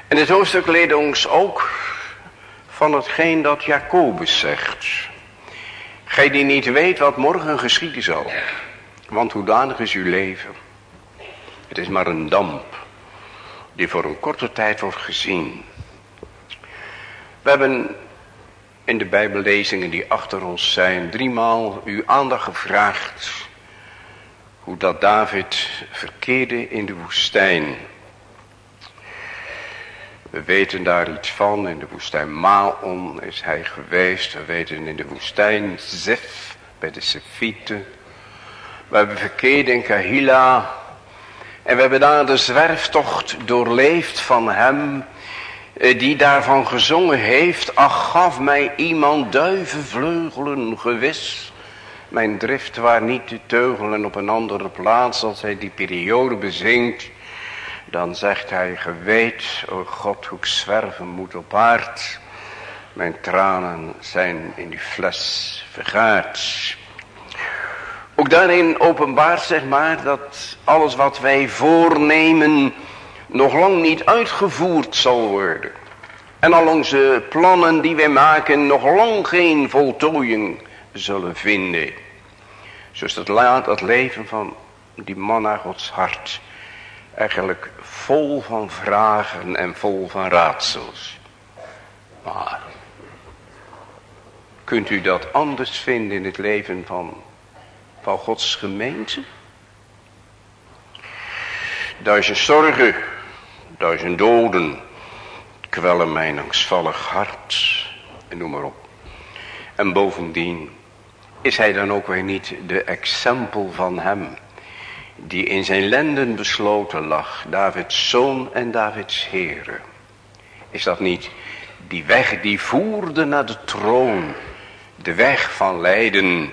En dit hoofdstuk leert ons ook van hetgeen dat Jacobus zegt. Gij die niet weet wat morgen geschieden zal. Want hoedanig is uw leven. Het is maar een damp die voor een korte tijd wordt gezien. We hebben in de bijbellezingen die achter ons zijn driemaal uw aandacht gevraagd hoe dat David verkeerde in de woestijn. We weten daar iets van. In de woestijn Maon is hij geweest. We weten in de woestijn Zef bij de Sefieten. We hebben verkeerd in Kahila. En we hebben daar de zwerftocht doorleefd van hem die daarvan gezongen heeft. Ach, gaf mij iemand duivenvleugelen gewis. Mijn drift waar niet te teugelen op een andere plaats als hij die periode bezingt. Dan zegt hij, geweet, o God, hoe ik zwerven moet op aard. Mijn tranen zijn in die fles vergaard. Ook daarin openbaart zeg maar dat alles wat wij voornemen nog lang niet uitgevoerd zal worden. En al onze plannen die wij maken nog lang geen voltooiing zullen vinden. Zo is het laat het leven van die man naar Gods hart eigenlijk vol van vragen en vol van raadsels. Maar kunt u dat anders vinden in het leven van, van Gods gemeente? Duizend zorgen, duizend doden, kwellen mijn angstvallig hart. En noem maar op. En bovendien is hij dan ook weer niet de exempel van hem. Die in zijn lenden besloten lag. Davids zoon en Davids heren. Is dat niet die weg die voerde naar de troon. De weg van lijden.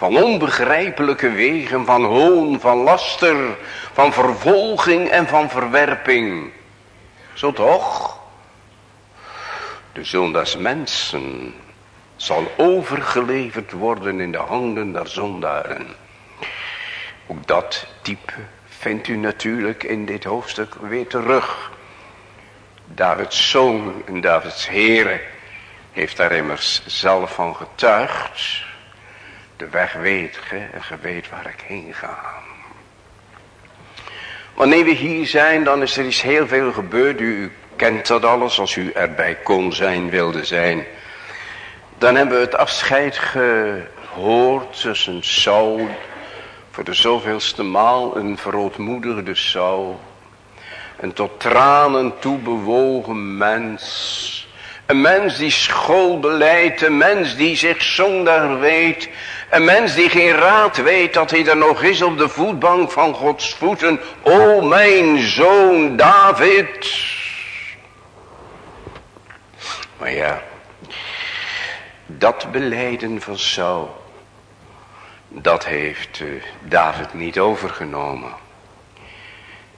Van onbegrijpelijke wegen, van hoon, van laster, van vervolging en van verwerping. Zo toch? De zoon mensen zal overgeleverd worden in de handen der zondaren. Ook dat type vindt u natuurlijk in dit hoofdstuk weer terug. Davids zoon en Davids heren heeft daar immers zelf van getuigd. De weg weet ge en ge weet waar ik heen ga. Wanneer we hier zijn dan is er iets heel veel gebeurd. U kent dat alles als u erbij kon zijn, wilde zijn. Dan hebben we het afscheid gehoord tussen Saul, voor de zoveelste maal een verootmoedigde Saul. Een tot tranen toe bewogen mens. Een mens die school beleidt, een mens die zich zonder weet. Een mens die geen raad weet dat hij er nog is op de voetbank van Gods voeten. O mijn zoon David. Maar ja, dat beleiden van Saul, dat heeft uh, David niet overgenomen.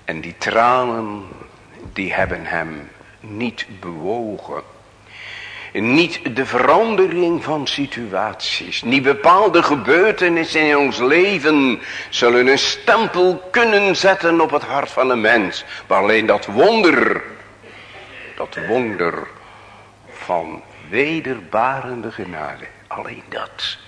En die tranen, die hebben hem niet bewogen. Niet de verandering van situaties, niet bepaalde gebeurtenissen in ons leven zullen een stempel kunnen zetten op het hart van een mens. Maar alleen dat wonder, dat wonder van wederbarende genade. Alleen dat.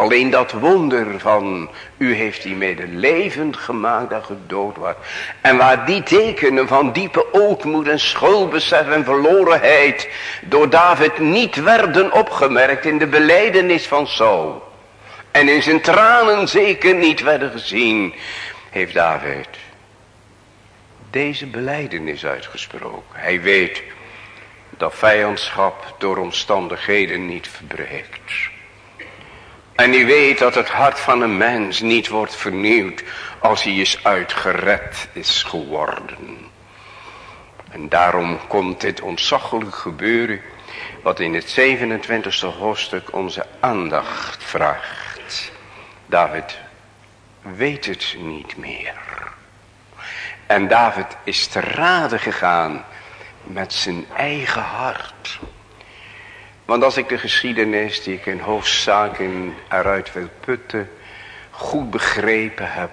Alleen dat wonder van u heeft die mede levend gemaakt dat gedood wordt. En waar die tekenen van diepe ootmoed en schuldbesef en verlorenheid door David niet werden opgemerkt in de beleidenis van Saul. En in zijn tranen zeker niet werden gezien, heeft David deze beleidenis uitgesproken. Hij weet dat vijandschap door omstandigheden niet verbreekt. En hij weet dat het hart van een mens niet wordt vernieuwd als hij is uitgered is geworden. En daarom komt dit ontzaglijk gebeuren wat in het 27e hoofdstuk onze aandacht vraagt. David weet het niet meer. En David is te raden gegaan met zijn eigen hart. Want als ik de geschiedenis die ik in hoofdzaken eruit wil putten, goed begrepen heb.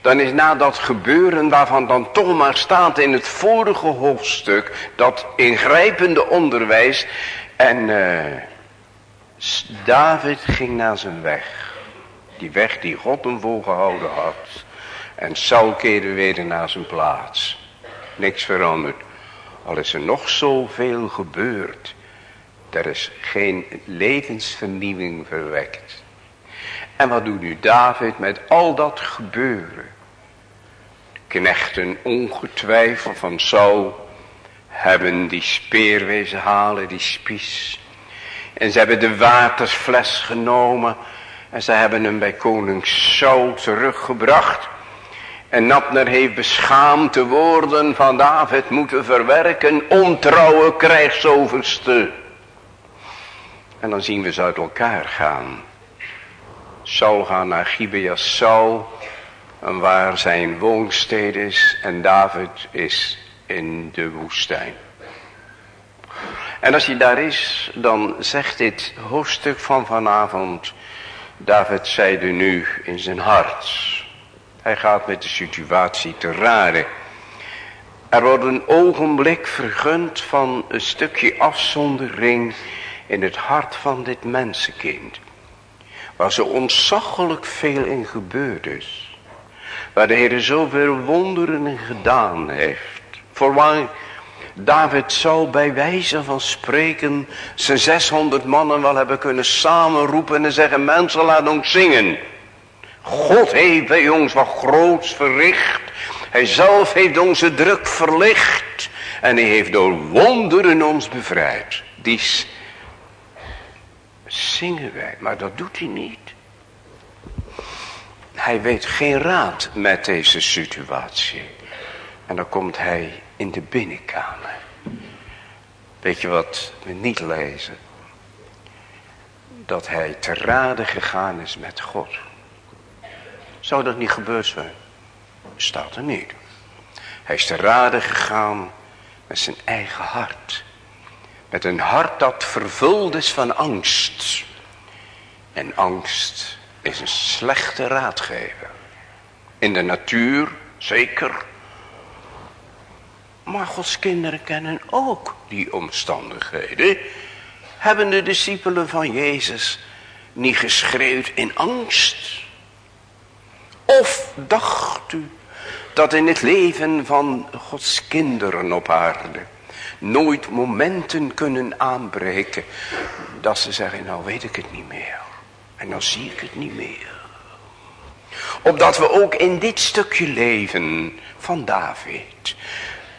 Dan is na dat gebeuren waarvan dan toch maar staat in het vorige hoofdstuk, dat ingrijpende onderwijs. En uh, David ging naar zijn weg. Die weg die God hem voorgehouden had. En Saul keerde weer naar zijn plaats. Niks veranderd. Al is er nog zoveel gebeurd. Er is geen levensvernieuwing verwekt. En wat doet nu David met al dat gebeuren? Knechten ongetwijfeld van Saul hebben die speerwezen halen, die spies. En ze hebben de watersfles genomen en ze hebben hem bij koning Saul teruggebracht. En Napner heeft beschaamd de woorden van David moeten verwerken. Ontrouwe krijgsoverste. En dan zien we ze uit elkaar gaan. Saul gaat naar Gibeas Saul. Waar zijn woonstede is. En David is in de woestijn. En als hij daar is, dan zegt dit hoofdstuk van vanavond. David zeide nu in zijn hart. Hij gaat met de situatie te raden. Er wordt een ogenblik vergund van een stukje afzondering in het hart van dit mensenkind. Waar zo ontzaglijk veel in gebeurd is. Waar de Heer zoveel wonderen in gedaan heeft. Voorwaar David zou bij wijze van spreken zijn 600 mannen wel hebben kunnen samenroepen en zeggen mensen laat ons zingen. God heeft bij ons wat groots verricht. Hij zelf heeft onze druk verlicht. En hij heeft door wonderen ons bevrijd. Die zingen wij, maar dat doet hij niet. Hij weet geen raad met deze situatie. En dan komt hij in de binnenkamer. Weet je wat we niet lezen? Dat hij te raden gegaan is met God. Zou dat niet gebeurd zijn? Staat er niet. Hij is te raden gegaan met zijn eigen hart. Met een hart dat vervuld is van angst. En angst is een slechte raadgever. In de natuur, zeker. Maar Gods kinderen kennen ook die omstandigheden. Hebben de discipelen van Jezus niet geschreeuwd in angst? Of dacht u dat in het leven van Gods kinderen op aarde nooit momenten kunnen aanbreken dat ze zeggen, nou weet ik het niet meer. En nou zie ik het niet meer. Opdat we ook in dit stukje leven van David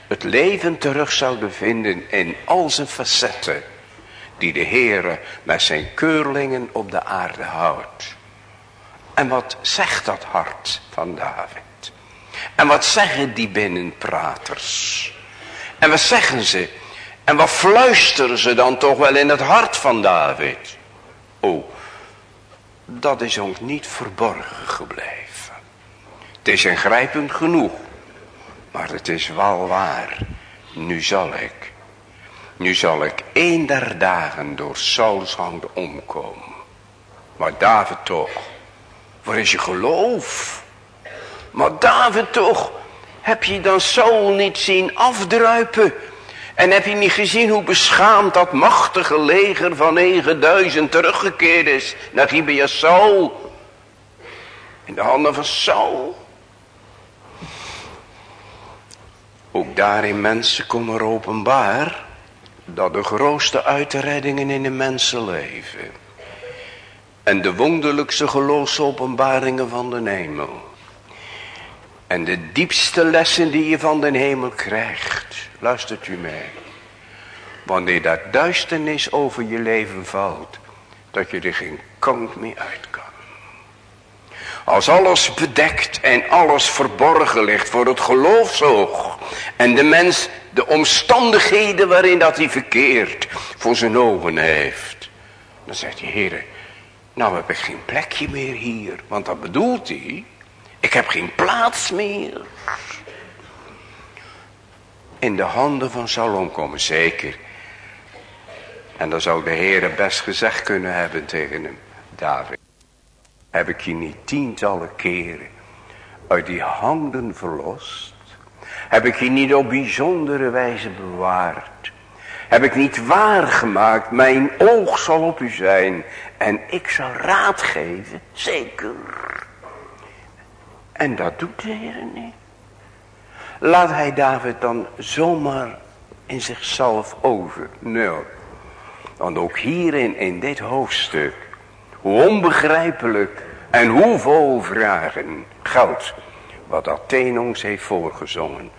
het leven terug zouden vinden in al zijn facetten die de Heere met zijn keurlingen op de aarde houdt. En wat zegt dat hart van David? En wat zeggen die binnenpraters? En wat zeggen ze? En wat fluisteren ze dan toch wel in het hart van David? Oh, dat is ons niet verborgen gebleven. Het is ingrijpend genoeg. Maar het is wel waar. Nu zal ik. Nu zal ik een der dagen door Sauls omkomen. Maar David toch. Waar is je geloof? Maar David toch. Heb je dan Saul niet zien afdruipen? En heb je niet gezien hoe beschaamd dat machtige leger van 9000 teruggekeerd is naar Gibea Saul? In de handen van Saul. Ook daarin mensen komen openbaar dat de grootste uitreddingen in een mensenleven en de wonderlijkste geloofsopenbaringen van de hemel en de diepste lessen die je van de hemel krijgt, luistert u mee. Wanneer dat duisternis over je leven valt, dat je er geen kant meer uit kan. Als alles bedekt en alles verborgen ligt voor het geloofsoog. En de mens de omstandigheden waarin dat hij verkeert voor zijn ogen heeft. Dan zegt hij, heren, nou heb ik geen plekje meer hier. Want dat bedoelt hij. Ik heb geen plaats meer. In de handen van Salom komen, zeker. En dan zou de Heer best gezegd kunnen hebben tegen hem. David, heb ik je niet tientallen keren uit die handen verlost? Heb ik je niet op bijzondere wijze bewaard? Heb ik niet waargemaakt, mijn oog zal op u zijn en ik zal raad geven, zeker. En dat doet de Heer niet. Laat hij David dan zomaar in zichzelf over. Nee. Want ook hierin, in dit hoofdstuk, hoe onbegrijpelijk en hoe vragen geldt wat Athene ons heeft voorgezongen.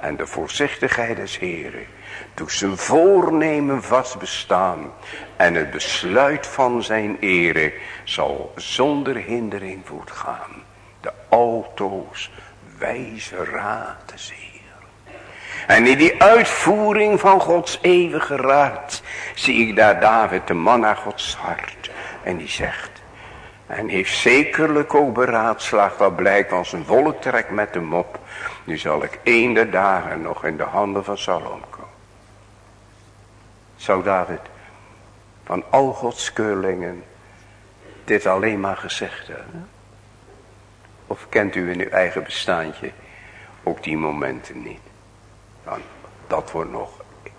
En de voorzichtigheid des Heren doet zijn voornemen vast bestaan. En het besluit van zijn ere zal zonder hindering voortgaan de altoos wijze raad te zeer. En in die uitvoering van Gods eeuwige raad zie ik daar David de man naar Gods hart. En die zegt, en heeft zekerlijk ook beraadslaagd, wat blijkt van zijn volle trek met de mop. Nu zal ik een der dagen nog in de handen van Salom komen. Zou David van al Gods keurlingen dit alleen maar gezegd hebben? Of kent u in uw eigen bestaandje ook die momenten niet? Dan, dat wordt nog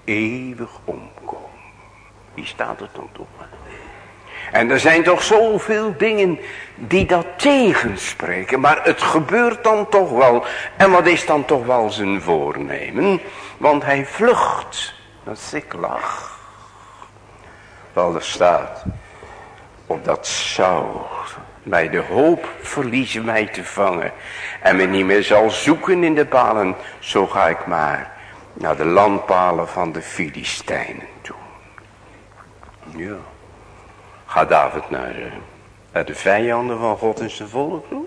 eeuwig omkomen. Wie staat er dan toch? En er zijn toch zoveel dingen die dat tegenspreken. Maar het gebeurt dan toch wel. En wat is dan toch wel zijn voornemen? Want hij vlucht naar lach. Wel, er staat op dat zou mij de hoop verliezen mij te vangen. En me niet meer zal zoeken in de palen. Zo ga ik maar naar de landpalen van de Filistijnen toe. Ja. Gaat David naar de, naar de vijanden van God en zijn volk toe?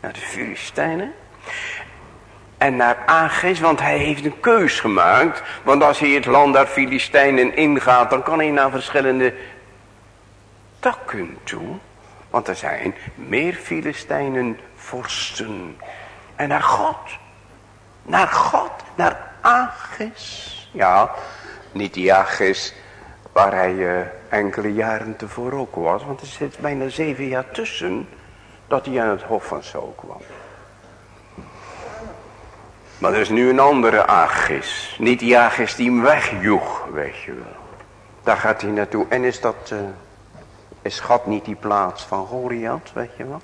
Naar de Filistijnen? En naar Ages, want hij heeft een keus gemaakt. Want als hij het land der Filistijnen ingaat, dan kan hij naar verschillende takken toe. Want er zijn meer Filistijnen vorsten. En naar God. Naar God. Naar Agis. Ja. Niet die Achis waar hij uh, enkele jaren tevoren ook was. Want er zit bijna zeven jaar tussen dat hij aan het hof van Saul kwam. Maar er is nu een andere Agis. Niet die Agis die hem wegjoeg, weet je wel. Daar gaat hij naartoe. En is dat, uh, is God niet die plaats van Goliath, weet je wel?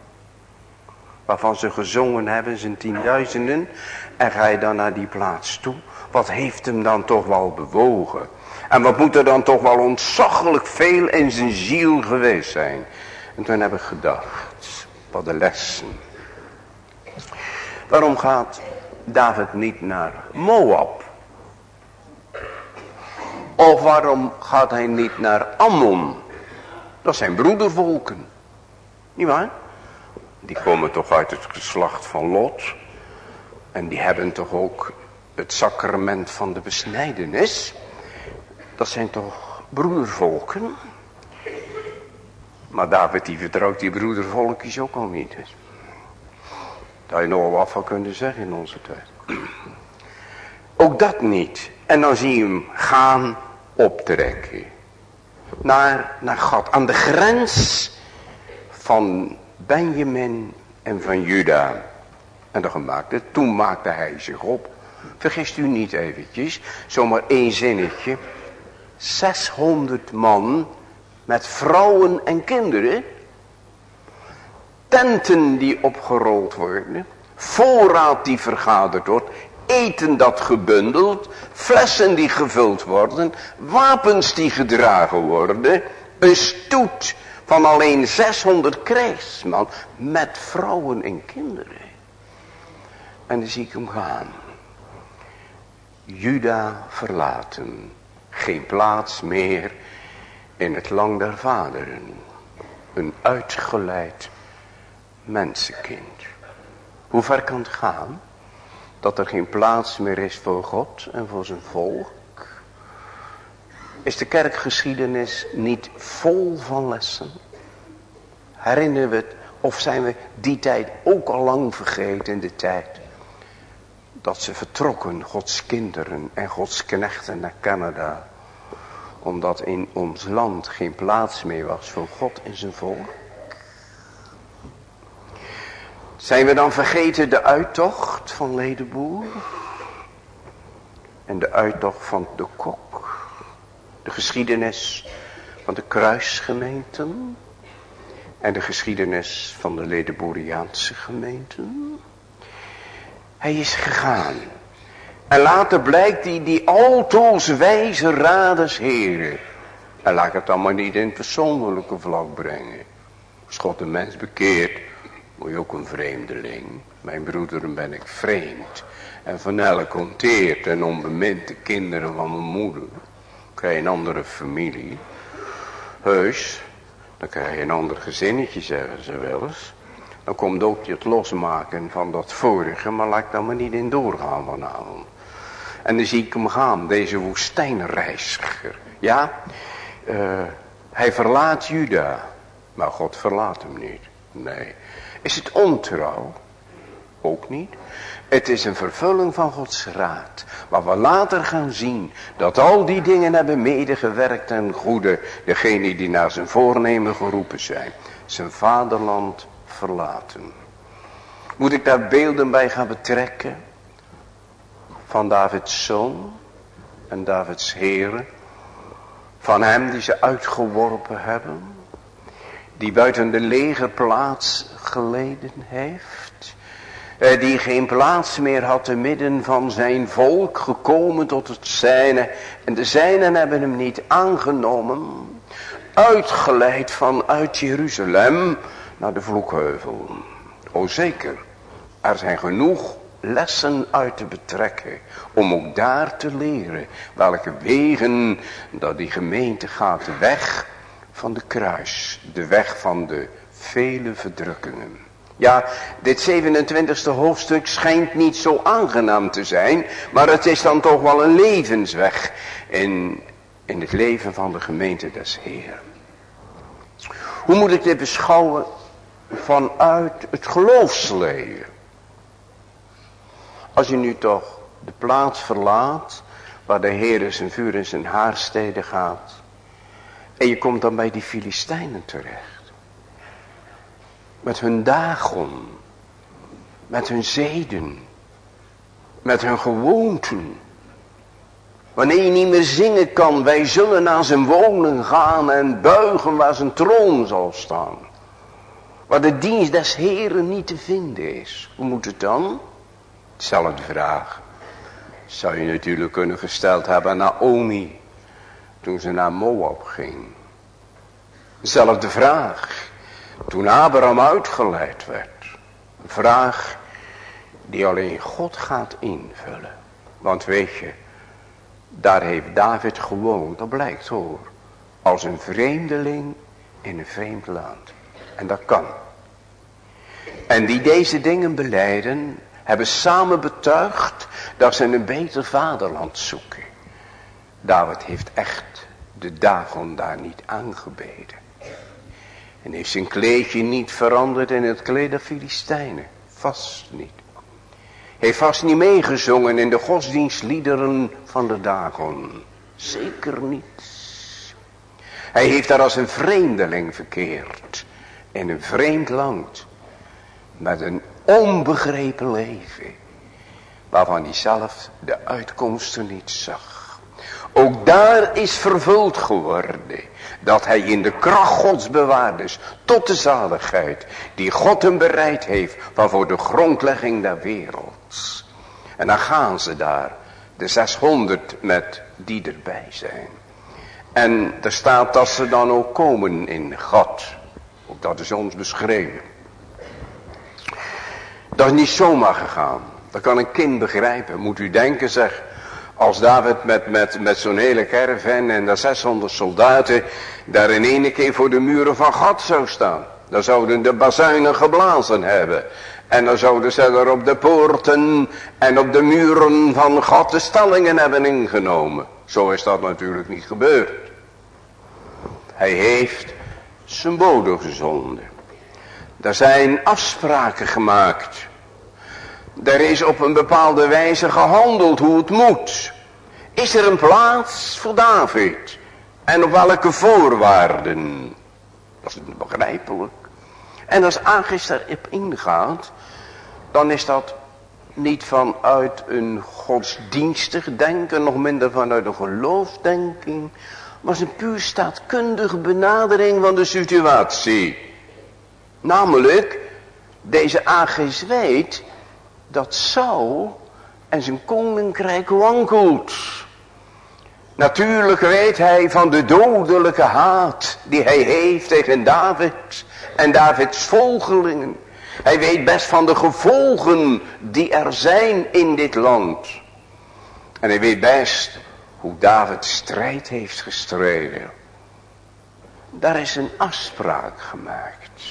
Waarvan ze gezongen hebben, zijn tienduizenden. En ga je dan naar die plaats toe. Wat heeft hem dan toch wel bewogen? En wat moet er dan toch wel ontzaglijk veel in zijn ziel geweest zijn? En toen heb ik gedacht, wat de lessen. Waarom gaat David niet naar Moab? Of waarom gaat hij niet naar Ammon? Dat zijn broedervolken. Niet waar? Die komen toch uit het geslacht van Lot. En die hebben toch ook het sacrament van de besnijdenis. Dat zijn toch broedervolken? Maar David die vertrouwt die broedervolkjes ook al niet. Daar je nog wat van kunnen zeggen in onze tijd. Ook dat niet. En dan zie je hem gaan optrekken. Naar, naar God. Aan de grens van Benjamin en van Juda. En dat gemaakte. Toen maakte hij zich op. Vergist u niet eventjes. Zomaar één zinnetje. 600 man met vrouwen en kinderen. Tenten die opgerold worden. Voorraad die vergaderd wordt. Eten dat gebundeld. Flessen die gevuld worden. Wapens die gedragen worden. Een stoet van alleen 600 krijgsman met vrouwen en kinderen. En dan zie ik hem gaan. Juda verlaten. Geen plaats meer in het lang der vaderen. Een uitgeleid mensenkind. Hoe ver kan het gaan? Dat er geen plaats meer is voor God en voor zijn volk. Is de kerkgeschiedenis niet vol van lessen? Herinneren we het of zijn we die tijd ook al lang vergeten de tijd dat ze vertrokken, Gods kinderen en Gods knechten naar Canada. Omdat in ons land geen plaats meer was voor God en zijn volk. Zijn we dan vergeten de uittocht van Ledenboer? En de uittocht van de kok? De geschiedenis van de kruisgemeenten? En de geschiedenis van de Ledenboeriaanse gemeenten? Hij is gegaan. En later blijkt hij die altoos wijze raders heren. En laat ik het maar niet in het persoonlijke vlak brengen. God een mens bekeert, moet je ook een vreemdeling. Mijn broederen ben ik vreemd. En van elk onteerd en onbemind de kinderen van mijn moeder. Krijg een andere familie. Heus, dan krijg je een ander gezinnetje zeggen ze wel eens. Dan komt ook het losmaken van dat vorige, maar laat ik daar maar niet in doorgaan vanavond. En dan zie ik hem gaan, deze woestijnreiziger. Ja, uh, hij verlaat Juda, maar God verlaat hem niet. Nee. Is het ontrouw? Ook niet. Het is een vervulling van Gods raad. Waar we later gaan zien dat al die dingen hebben medegewerkt ten goede. Degene die naar zijn voornemen geroepen zijn. Zijn vaderland verlaten. Moet ik daar beelden bij gaan betrekken? Van Davids zoon en Davids heren. Van hem die ze uitgeworpen hebben. Die buiten de legerplaats geleden heeft. Eh, die geen plaats meer had te midden van zijn volk. Gekomen tot het zijne. En de zijnen hebben hem niet aangenomen. Uitgeleid vanuit Jeruzalem naar de vloekheuvel. O zeker, er zijn genoeg lessen uit te betrekken. Om ook daar te leren welke wegen dat die gemeente gaat. Weg van de kruis. De weg van de vele verdrukkingen. Ja, dit 27e hoofdstuk schijnt niet zo aangenaam te zijn. Maar het is dan toch wel een levensweg. In, in het leven van de gemeente des Heeren. Hoe moet ik dit beschouwen? vanuit het geloofsleven. Als je nu toch de plaats verlaat waar de Heer zijn vuur en zijn haarsteden gaat. En je komt dan bij die Filistijnen terecht. Met hun dagon. Met hun zeden. Met hun gewoonten. Wanneer je niet meer zingen kan, wij zullen naar zijn woning gaan en buigen waar zijn troon zal staan. Waar de dienst des Heren niet te vinden is. Hoe moet het dan? Hetzelfde vraag. Zou je natuurlijk kunnen gesteld hebben aan Naomi. Toen ze naar Moab ging. Zelfde vraag. Toen Abraham uitgeleid werd. Een vraag die alleen God gaat invullen. Want weet je, daar heeft David gewoond, dat blijkt hoor. Als een vreemdeling in een vreemd land. En dat kan. En die deze dingen beleiden, hebben samen betuigd dat ze een beter vaderland zoeken. David heeft echt de Dagon daar niet aangebeden. En heeft zijn kleedje niet veranderd in het kleed der Filistijnen. Vast niet. Heeft vast niet meegezongen in de godsdienstliederen van de Dagon. Zeker niet. Hij heeft daar als een vreemdeling verkeerd. In een vreemd land. Met een onbegrepen leven. Waarvan hij zelf de uitkomsten niet zag. Ook daar is vervuld geworden. Dat hij in de kracht gods bewaard is. Tot de zaligheid. Die God hem bereid heeft. Waarvoor de grondlegging der wereld. En dan gaan ze daar. De 600 met die erbij zijn. En er staat dat ze dan ook komen in God. Ook dat is ons beschreven. Dat is niet zomaar gegaan. Dat kan een kind begrijpen. Moet u denken zeg. Als David met, met, met zo'n hele caravan en de 600 soldaten. Daar in ene keer voor de muren van God zou staan. Dan zouden de bazuinen geblazen hebben. En dan zouden ze er op de poorten en op de muren van God de stallingen hebben ingenomen. Zo is dat natuurlijk niet gebeurd. Hij heeft zijn bode gezonden. Er zijn afspraken gemaakt. Er is op een bepaalde wijze gehandeld hoe het moet. Is er een plaats voor David? En op welke voorwaarden? Dat is begrijpelijk. En als Agis daarop ingaat, dan is dat niet vanuit een godsdienstig denken, nog minder vanuit een geloofsdenking, maar is een puur staatkundige benadering van de situatie. Namelijk, deze Agis weet dat Saul en zijn koninkrijk wankelt. Natuurlijk weet hij van de dodelijke haat die hij heeft tegen David en Davids volgelingen. Hij weet best van de gevolgen die er zijn in dit land. En hij weet best hoe David strijd heeft gestreden. Daar is een afspraak gemaakt.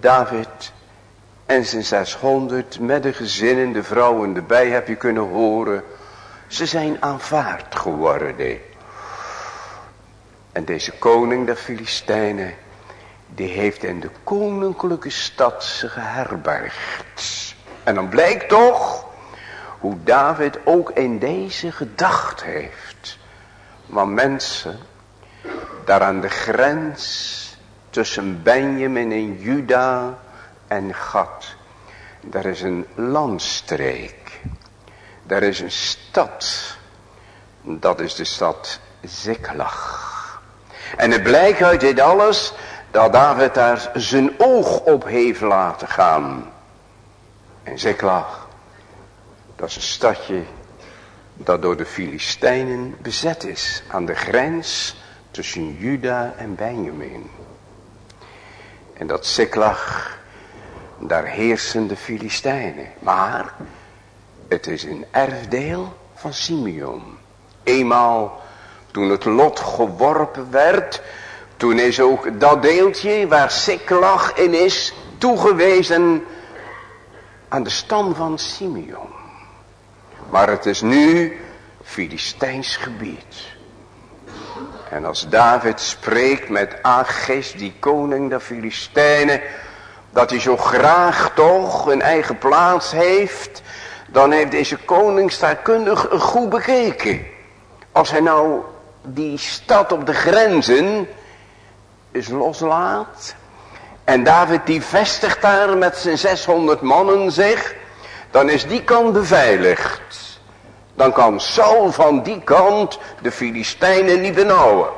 David en zijn 600 met de gezinnen, de vrouwen erbij heb je kunnen horen. Ze zijn aanvaard geworden. En deze koning der Filistijnen, die heeft in de koninklijke stad ze geherbergd. En dan blijkt toch hoe David ook in deze gedacht heeft. Want mensen daar aan de grens tussen Benjamin en Juda en Gad. Daar is een landstreek. Daar is een stad. Dat is de stad Ziklag. En het blijkt uit dit alles dat David daar zijn oog op heeft laten gaan. En Ziklag, dat is een stadje dat door de Filistijnen bezet is. Aan de grens tussen Juda en Benjamin. En dat Ziklag daar heersen de Filistijnen. Maar het is een erfdeel van Simeon. Eenmaal toen het lot geworpen werd. Toen is ook dat deeltje waar Siklag in is toegewezen aan de stam van Simeon. Maar het is nu Filistijns gebied. En als David spreekt met Agis, die koning der Filistijnen, dat hij zo graag toch een eigen plaats heeft, dan heeft deze koning staatkundig goed bekeken. Als hij nou die stad op de grenzen is loslaat. En David die vestigt daar met zijn 600 mannen zich. Dan is die kant beveiligd. Dan kan Saul van die kant de Filistijnen niet benauwen.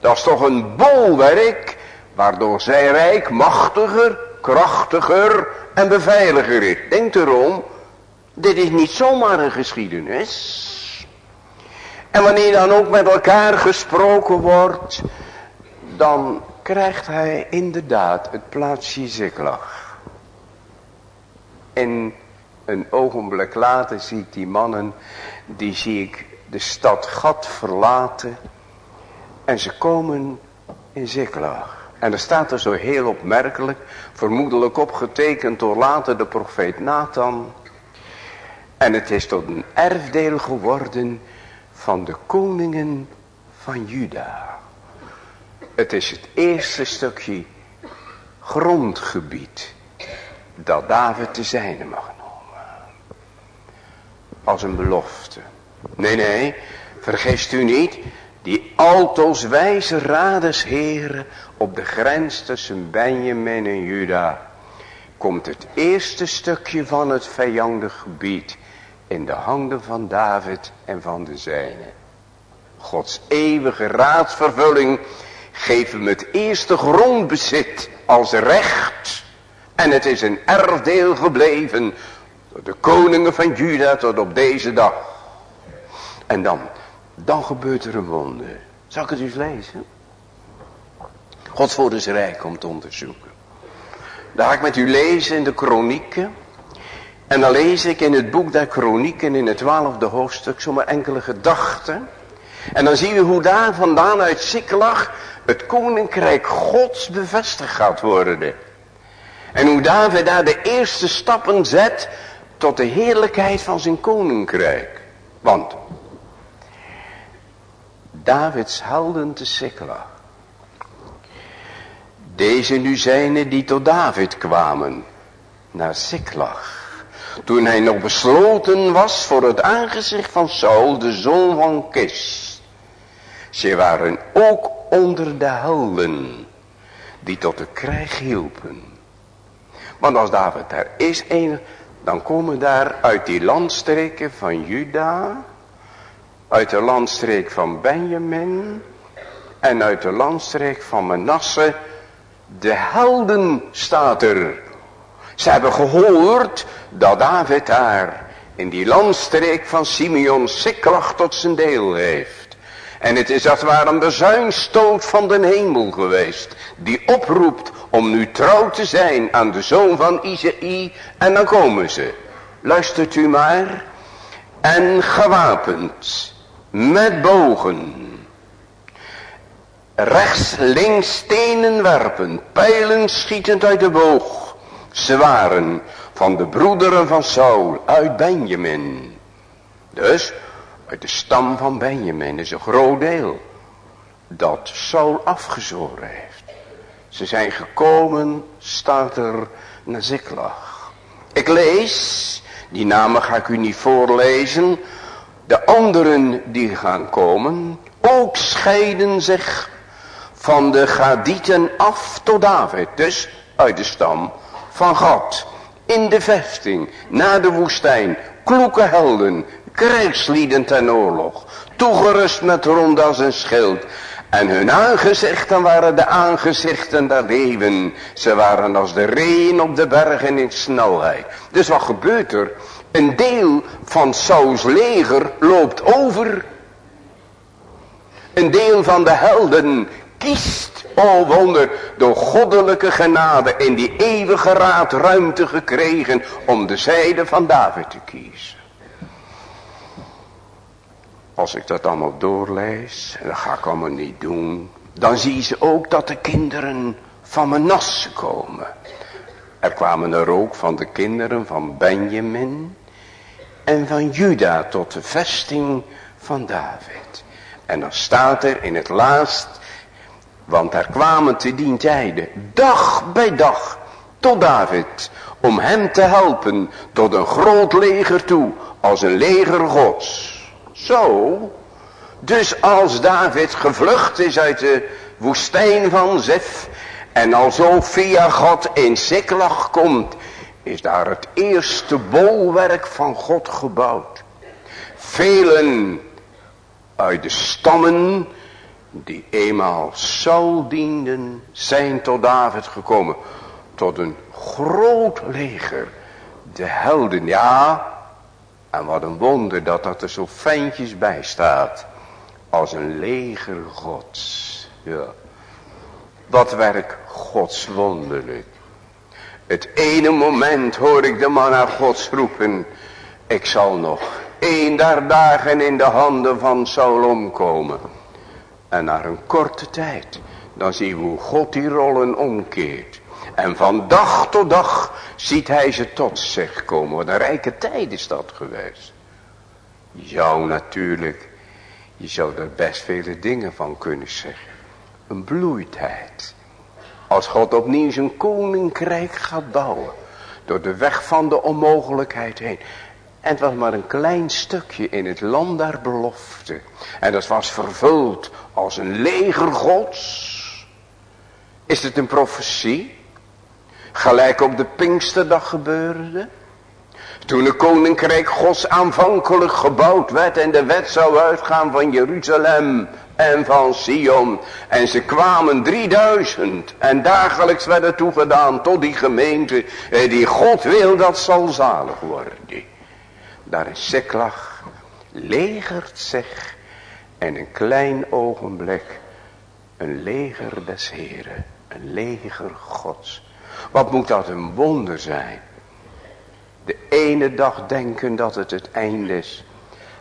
Dat is toch een bolwerk waardoor zijn rijk machtiger, krachtiger en beveiliger is. Denk erom, dit is niet zomaar een geschiedenis. En wanneer dan ook met elkaar gesproken wordt, dan krijgt hij inderdaad het plaatsje Ziklag. En een ogenblik later zie ik die mannen, die zie ik de stad Gat verlaten. En ze komen in Ziklag. En er staat er zo heel opmerkelijk, vermoedelijk opgetekend door later de profeet Nathan. En het is tot een erfdeel geworden van de koningen van Juda. Het is het eerste stukje grondgebied dat David te zijne mag noemen. Als een belofte. Nee, nee, vergeet u niet, die altoos wijze radersheren op de grens tussen Benjamin en Juda, komt het eerste stukje van het vijandig gebied in de handen van David en van de zijne. Gods eeuwige raadsvervulling geeft hem het eerste grondbezit als recht. En het is een erfdeel gebleven door de koningen van Juda tot op deze dag. En dan, dan gebeurt er een wonder. Zal ik het eens lezen? Gods woord is rijk om te onderzoeken. Daar ga ik met u lezen in de kronieken. En dan lees ik in het boek der kronieken in het twaalfde hoofdstuk zomaar enkele gedachten. En dan zien we hoe daar vandaan uit Siklag het koninkrijk gods bevestigd gaat worden. En hoe David daar de eerste stappen zet tot de heerlijkheid van zijn koninkrijk. Want Davids helden te Siklag. Deze nu zijn die tot David kwamen naar Siklag. Toen hij nog besloten was voor het aangezicht van Saul, de zoon van Kis. Ze waren ook onder de helden die tot de krijg hielpen. Want als David daar is een, dan komen daar uit die landstreken van Juda, uit de landstreek van Benjamin en uit de landstreek van Manasse, de helden staat er. Ze hebben gehoord dat David daar in die landstreek van Simeon Siklag tot zijn deel heeft. En het is als het ware een bezuinstoot van de hemel geweest. Die oproept om nu trouw te zijn aan de zoon van Isaïe. En dan komen ze. Luistert u maar. En gewapend. Met bogen. Rechts, links stenen werpend. Pijlen schietend uit de boog. Ze waren van de broederen van Saul uit Benjamin. Dus uit de stam van Benjamin is een groot deel dat Saul afgezoren heeft. Ze zijn gekomen, staat er, naar Ziklag. Ik lees, die namen ga ik u niet voorlezen. De anderen die gaan komen, ook scheiden zich van de Gadieten af tot David. Dus uit de stam van God. In de vesting, na de woestijn, kloeke helden, krijgslieden ten oorlog. Toegerust met rondas en schild. En hun aangezichten waren de aangezichten der leeuwen. Ze waren als de reeën op de bergen in snelheid. Dus wat gebeurt er? Een deel van Saus leger loopt over. Een deel van de helden kiest, oh wonder, door goddelijke genade in die eeuwige raad ruimte gekregen om de zijde van David te kiezen. Als ik dat allemaal doorlees, en dat ga ik allemaal niet doen, dan zie ze ook dat de kinderen van Manasse komen. Er kwamen er ook van de kinderen van Benjamin en van Juda tot de vesting van David. En dan staat er in het laatst, want er kwamen te dien tijden, dag bij dag, tot David. Om hem te helpen tot een groot leger toe. Als een leger gods. Zo. Dus als David gevlucht is uit de woestijn van Zef. En al zo via God in Siklag komt. Is daar het eerste bolwerk van God gebouwd. Velen uit de stammen die eenmaal Saul dienden, zijn tot David gekomen. Tot een groot leger. De helden, ja. En wat een wonder dat dat er zo fijntjes bij staat. Als een leger gods. Ja. Wat werk gods wonderlijk. Het ene moment hoor ik de man naar gods roepen. Ik zal nog een der dagen in de handen van Saul omkomen. En na een korte tijd, dan zien we hoe God die rollen omkeert. En van dag tot dag ziet hij ze tot zich komen. Wat een rijke tijd is dat geweest. Jou natuurlijk, je zou er best vele dingen van kunnen zeggen. Een bloeitijd. Als God opnieuw zijn koninkrijk gaat bouwen. Door de weg van de onmogelijkheid heen. En het was maar een klein stukje in het land der belofte. En dat was vervuld als een leger gods. Is het een profetie? Gelijk op de Pinksterdag gebeurde. Toen het koninkrijk gods aanvankelijk gebouwd werd en de wet zou uitgaan van Jeruzalem en van Sion. En ze kwamen 3000 en dagelijks werden toegedaan tot die gemeente eh, die God wil dat zal zalig worden. Daar in Siklag legert zich en een klein ogenblik een leger des Heren, een leger Gods. Wat moet dat een wonder zijn? De ene dag denken dat het het einde is.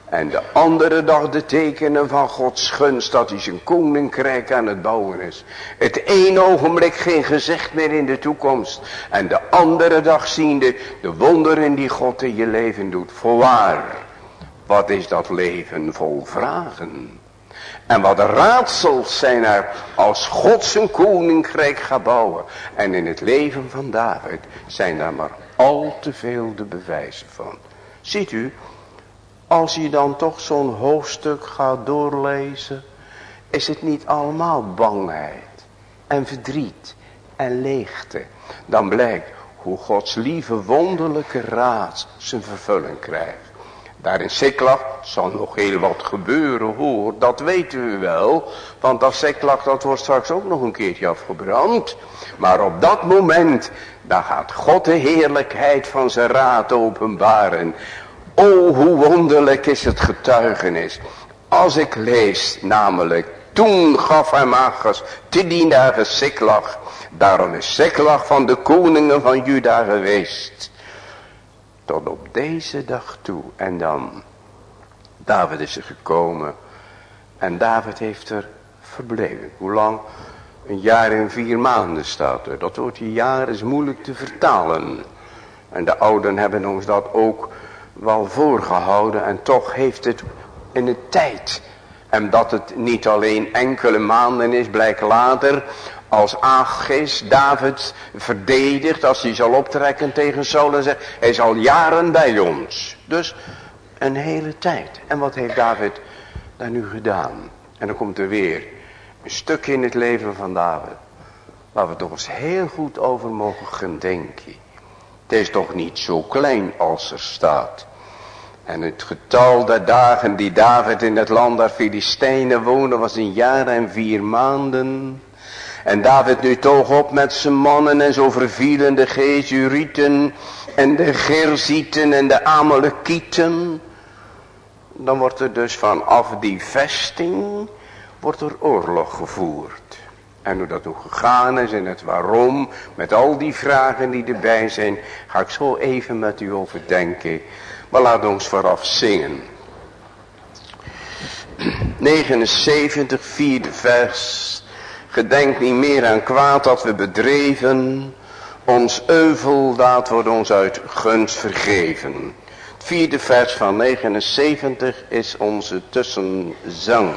En de andere dag de tekenen van Gods gunst dat hij zijn koninkrijk aan het bouwen is. Het ene ogenblik geen gezicht meer in de toekomst. En de andere dag ziende de wonderen die God in je leven doet. Voorwaar, wat is dat leven vol vragen. En wat raadsels zijn er als God zijn koninkrijk gaat bouwen. En in het leven van David zijn daar maar al te veel de bewijzen van. Ziet u, als je dan toch zo'n hoofdstuk gaat doorlezen, is het niet allemaal bangheid en verdriet en leegte. Dan blijkt hoe Gods lieve wonderlijke raad zijn vervulling krijgt. Daar in Siklag zal nog heel wat gebeuren hoor, dat weten we wel. Want dat Siklag dat wordt straks ook nog een keertje afgebrand. Maar op dat moment, daar gaat God de heerlijkheid van zijn raad openbaren. O, hoe wonderlijk is het getuigenis. Als ik lees namelijk, toen gaf hij Magas te die dagen Siklag. Daarom is Siklag van de koningen van Juda geweest. Tot op deze dag toe. En dan, David is er gekomen. En David heeft er verbleven. Hoe lang? Een jaar en vier maanden staat er. Dat woordje jaar is moeilijk te vertalen. En de ouden hebben ons dat ook wel voorgehouden en toch heeft het in de tijd. En dat het niet alleen enkele maanden is, blijkt later als Agis David verdedigt, als hij zal optrekken tegen Saul en zegt, hij is al jaren bij ons. Dus een hele tijd. En wat heeft David daar nu gedaan? En dan komt er weer een stuk in het leven van David, waar we toch eens heel goed over mogen gaan denken. Het is toch niet zo klein als er staat. En het getal der dagen die David in het land der Filistijnen woonde was een jaar en vier maanden. En David nu toch op met zijn mannen en zo vervielen de Gezurieten en de Gerzieten en de Amalekieten. Dan wordt er dus vanaf die vesting, wordt er oorlog gevoerd. En hoe dat nog gegaan is en het waarom, met al die vragen die erbij zijn, ga ik zo even met u overdenken. Maar laat ons vooraf zingen. [CLEARS THROAT] 79, vierde vers. Gedenk niet meer aan kwaad dat we bedreven. Ons euveldaad wordt ons uit gunst vergeven. Het vierde vers van 79 is onze tussenzang.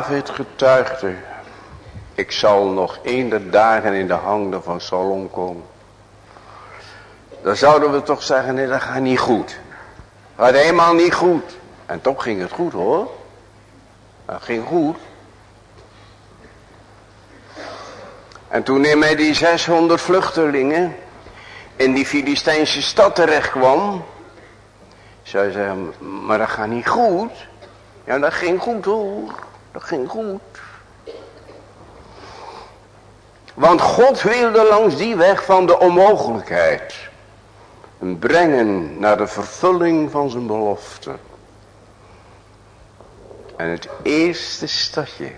David getuigde, ik zal nog een der dagen in de handen van Salom komen. Dan zouden we toch zeggen, nee dat gaat niet goed. Dat gaat helemaal niet goed. En toch ging het goed hoor. Dat ging goed. En toen hij met die 600 vluchtelingen in die Filistijnse stad terecht kwam. Zou zeggen, maar dat gaat niet goed. Ja, dat ging goed hoor. Ging goed. Want God wilde langs die weg van de onmogelijkheid. Brengen naar de vervulling van zijn belofte. En het eerste stadje.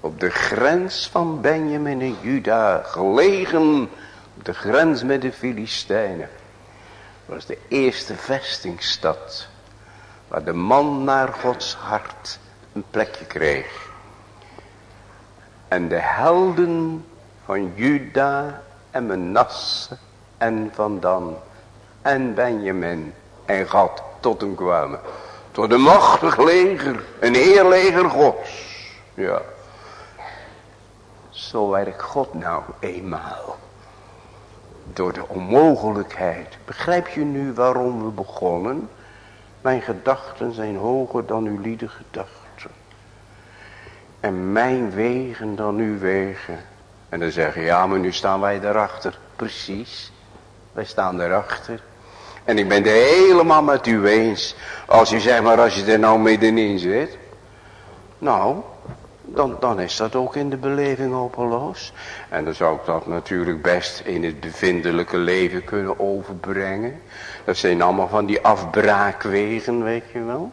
Op de grens van Benjamin en Juda. Gelegen op de grens met de Filistijnen. Was de eerste vestingstad. Waar de man naar Gods hart een plekje kreeg. En de helden van Juda en Menasse en van Dan en Benjamin en Gad tot hem kwamen. Tot een machtig leger, een heerleger gods. Ja. Zo werkt God nou eenmaal. Door de onmogelijkheid. Begrijp je nu waarom we begonnen? Mijn gedachten zijn hoger dan uw lieden gedachten. En mijn wegen dan uw wegen. En dan zeggen, ja maar nu staan wij daarachter. Precies, wij staan daarachter. En ik ben het helemaal met u eens. Als u zegt maar als je er nou middenin zit. Nou, dan, dan is dat ook in de beleving hopeloos. En dan zou ik dat natuurlijk best in het bevindelijke leven kunnen overbrengen. Dat zijn allemaal van die afbraakwegen, weet je wel.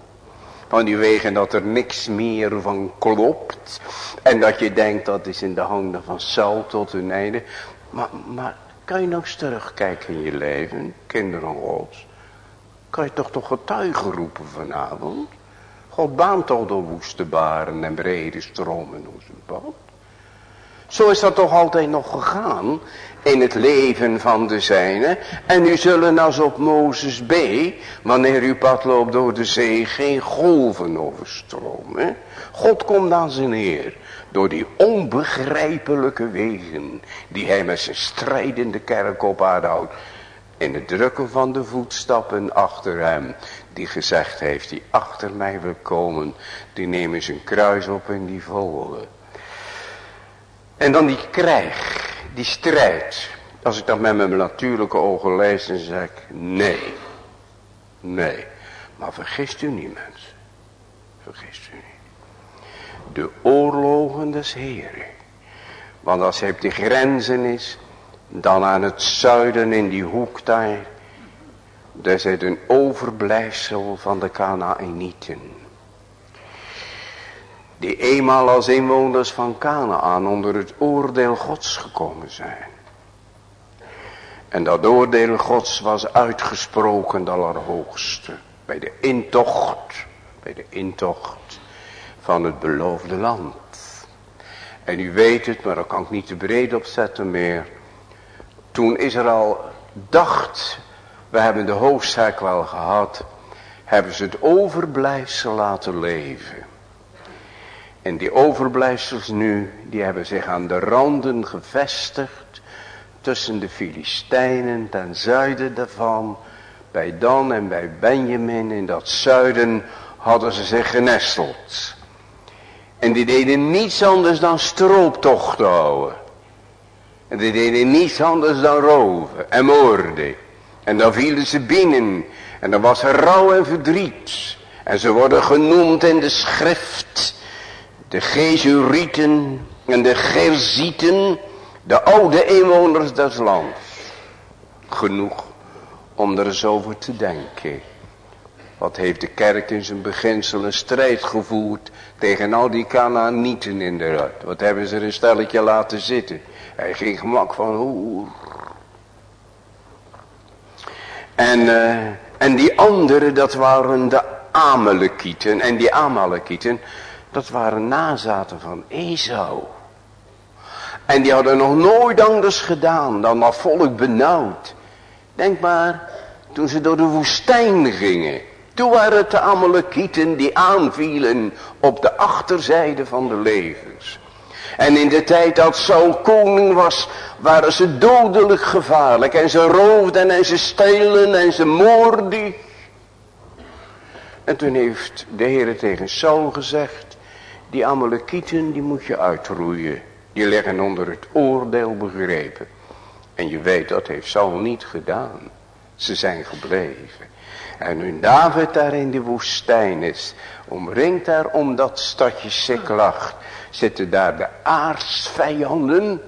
Van die wegen dat er niks meer van klopt. En dat je denkt dat is in de handen van Saul tot hun einde. Maar, maar kan je nog eens terugkijken in je leven, kinderen gods. Kan je toch toch getuigen roepen vanavond. God baant toch door woeste baren en brede stromen hoe zijn pad. Zo is dat toch altijd nog gegaan in het leven van de zijne. En u zullen als op Mozes B, wanneer uw pad loopt door de zee, geen golven overstromen. God komt aan zijn Heer door die onbegrijpelijke wegen die hij met zijn strijdende kerk op aarde houdt. In het drukken van de voetstappen achter hem. Die gezegd heeft, die achter mij wil komen. Die nemen zijn kruis op en die volgen. En dan die krijg, die strijd. Als ik dat met mijn natuurlijke ogen lees, dan zeg ik, nee. Nee. Maar vergist u niet mensen. Vergist u niet. De oorlogen des Heren. Want als hij op de grenzen is, dan aan het zuiden in die hoek daar, daar zit een overblijfsel van de Canaanieten. Die eenmaal als inwoners van Canaan onder het oordeel gods gekomen zijn. En dat oordeel gods was uitgesproken de allerhoogste. Bij de intocht, bij de intocht van het beloofde land. En u weet het, maar daar kan ik niet te breed op zetten meer. Toen Israël dacht, we hebben de hoofdzaak wel gehad, hebben ze het overblijfsel laten leven. En die overblijfsels nu, die hebben zich aan de randen gevestigd tussen de Filistijnen ten zuiden daarvan. Bij Dan en bij Benjamin in dat zuiden hadden ze zich genesteld. En die deden niets anders dan strooptochten houden. En die deden niets anders dan roven en moorden. En dan vielen ze binnen. En dan was er rouw en verdriet. En ze worden genoemd in de schrift. De Gezurieten en de Gerzieten. De oude inwoners des lands. Genoeg om er eens over te denken. Wat heeft de kerk in zijn beginsel een strijd gevoerd tegen al die Canaanieten in de ruit. Wat hebben ze er een stelletje laten zitten. Hij ging gemak van hoer. En, uh, en die anderen dat waren de Amalekieten. En die Amalekieten dat waren nazaten van Esau. En die hadden nog nooit anders gedaan dan dat volk benauwd. Denk maar, toen ze door de woestijn gingen. Toen waren het de Amalekieten die aanvielen op de achterzijde van de levens. En in de tijd dat Saul koning was, waren ze dodelijk gevaarlijk. En ze roofden en ze stelen en ze moorden. En toen heeft de Heer tegen Saul gezegd, die Amalekieten die moet je uitroeien. Die liggen onder het oordeel begrepen. En je weet dat heeft Saul niet gedaan. Ze zijn gebleven. En nu David daar in de woestijn is, omringd daar om dat stadje Siklag, zitten daar de aardsvijanden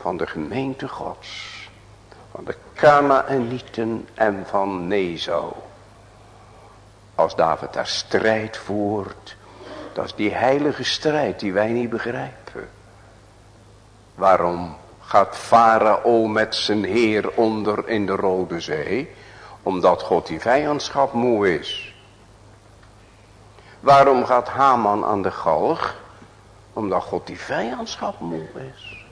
van de gemeente gods. Van de Kanaanieten en van Nezo. Als David daar strijd voert, dat is die heilige strijd die wij niet begrijpen. Waarom gaat Farao met zijn heer onder in de Rode Zee? Omdat God die vijandschap moe is. Waarom gaat Haman aan de galg? Omdat God die vijandschap moe is.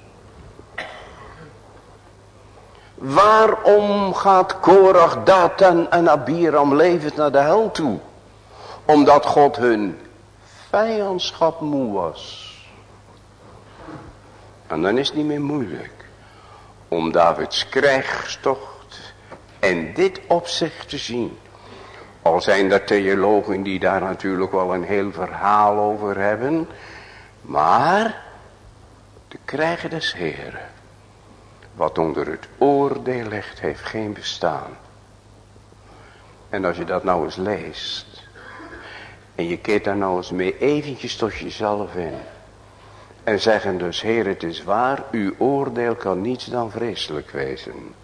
Waarom gaat Korach, Datan en Abiram levend naar de hel toe? Omdat God hun vijandschap moe was. En dan is het niet meer moeilijk om Davids krijgstocht en dit opzicht te zien. Al zijn er theologen die daar natuurlijk wel een heel verhaal over hebben. Maar de krijgen des Heren. Wat onder het oordeel ligt heeft geen bestaan. En als je dat nou eens leest. En je keert daar nou eens mee eventjes tot jezelf in. En zeggen dus, Heer het is waar, uw oordeel kan niets dan vreselijk wezen.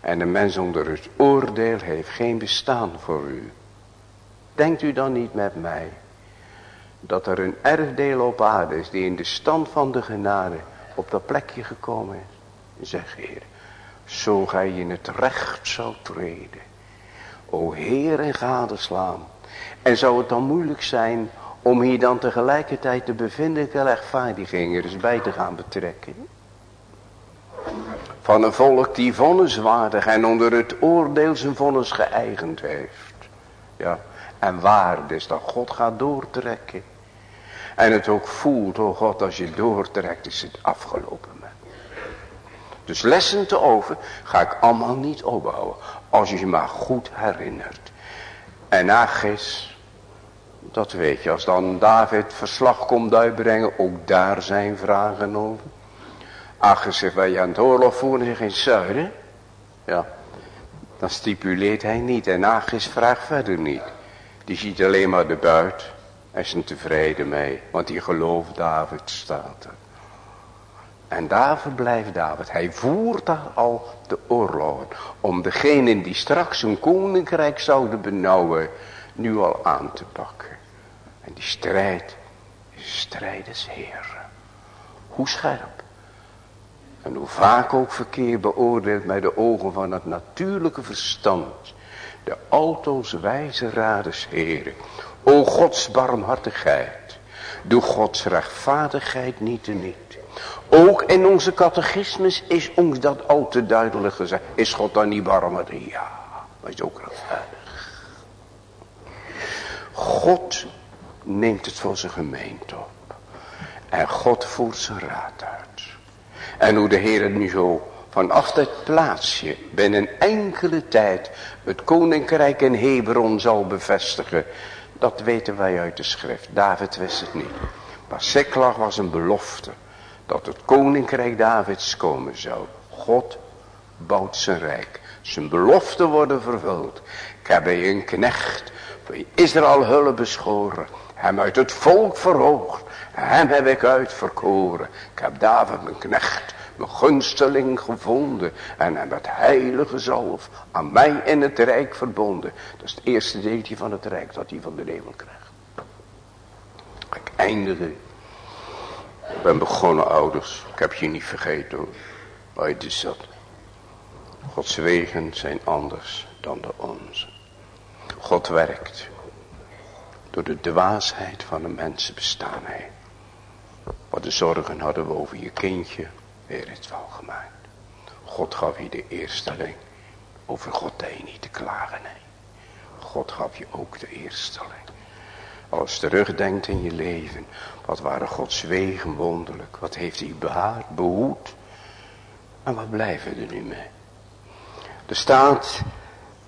En de mens onder het oordeel heeft geen bestaan voor u. Denkt u dan niet met mij, dat er een erfdeel op aarde is die in de stand van de genade op dat plekje gekomen is? Zeg Heer, zo gij in het recht zou treden. O Heer en gadeslaan. En zou het dan moeilijk zijn om hier dan tegelijkertijd de bevindelijke rechtvaardiging er eens bij te gaan betrekken. Van een volk die vonniswaardig en onder het oordeel zijn vonnis geëigend heeft. Ja, en waar dus dat God gaat doortrekken. En het ook voelt, oh God, als je doortrekt is het afgelopen. Dus lessen te over ga ik allemaal niet opbouwen. Als je je maar goed herinnert. En Agis dat weet je, als dan David verslag komt uitbrengen, ook daar zijn vragen over. Ach, zegt wij aan het oorlog voeren zich in zuiden. Ja, dan stipuleert hij niet. En Agis vraagt verder niet. Die ziet alleen maar de buit. Is er tevreden mee. Want die gelooft David staat er. En daar verblijft David. Hij voert daar al de oorlog. Om degenen die straks een koninkrijk zouden benauwen. Nu al aan te pakken. En die strijd is een strijd des Heeren. Hoe scherp. En hoe vaak ook verkeer beoordeeld met de ogen van het natuurlijke verstand. De altoos wijze raders Heren. O Gods barmhartigheid. Doe Gods rechtvaardigheid niet te niet. Ook in onze catechismus is ons dat al te duidelijk gezegd. Is God dan niet barmhartig? Ja, maar is ook rechtvaardig. God neemt het voor zijn gemeente op. En God voert zijn raad uit. En hoe de Heer het nu zo vanaf dat plaatsje binnen enkele tijd het koninkrijk in Hebron zal bevestigen. Dat weten wij uit de schrift. David wist het niet. Maar Siklag was een belofte. Dat het koninkrijk Davids komen zou. God bouwt zijn rijk. Zijn belofte worden vervuld. Ik heb bij een knecht voor Israël hulp beschoren. Hem uit het volk verhoogd. Hem heb ik uitverkoren. Ik heb David mijn knecht, mijn gunsteling gevonden. En hem met heilige zalf aan mij in het rijk verbonden. Dat is het eerste deeltje van het rijk dat hij van de hemel krijgt. Ik eindige. Ik ben begonnen ouders. Ik heb je niet vergeten hoor. Maar het is dat. Gods wegen zijn anders dan de onze. God werkt door de dwaasheid van de mensen bestaan heen. Wat de zorgen hadden we over je kindje, weer het wel gemaakt. God gaf je de eersteling. Over God deed je niet te klagen, nee. God gaf je ook de eersteling. Als terugdenkt in je leven. Wat waren Gods wegen wonderlijk. Wat heeft hij behaard, behoed. En wat blijven er nu mee? Er staat,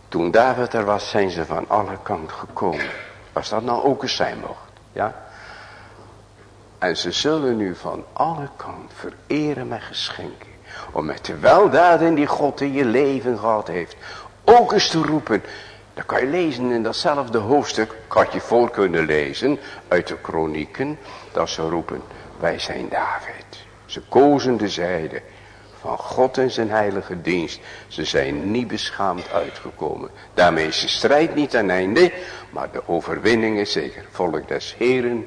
toen David er was, zijn ze van alle kanten gekomen. Als dat nou ook eens zijn mocht. Ja? En ze zullen nu van alle kanten vereren met geschenken. Om met de weldaden die God in je leven gehad heeft. Ook eens te roepen. Dat kan je lezen in datzelfde hoofdstuk. Had je voor kunnen lezen uit de kronieken. Dat ze roepen. Wij zijn David. Ze kozen de zijde van God en zijn heilige dienst. Ze zijn niet beschaamd uitgekomen. Daarmee is de strijd niet aan einde. Maar de overwinning is zeker. Volk des Heren.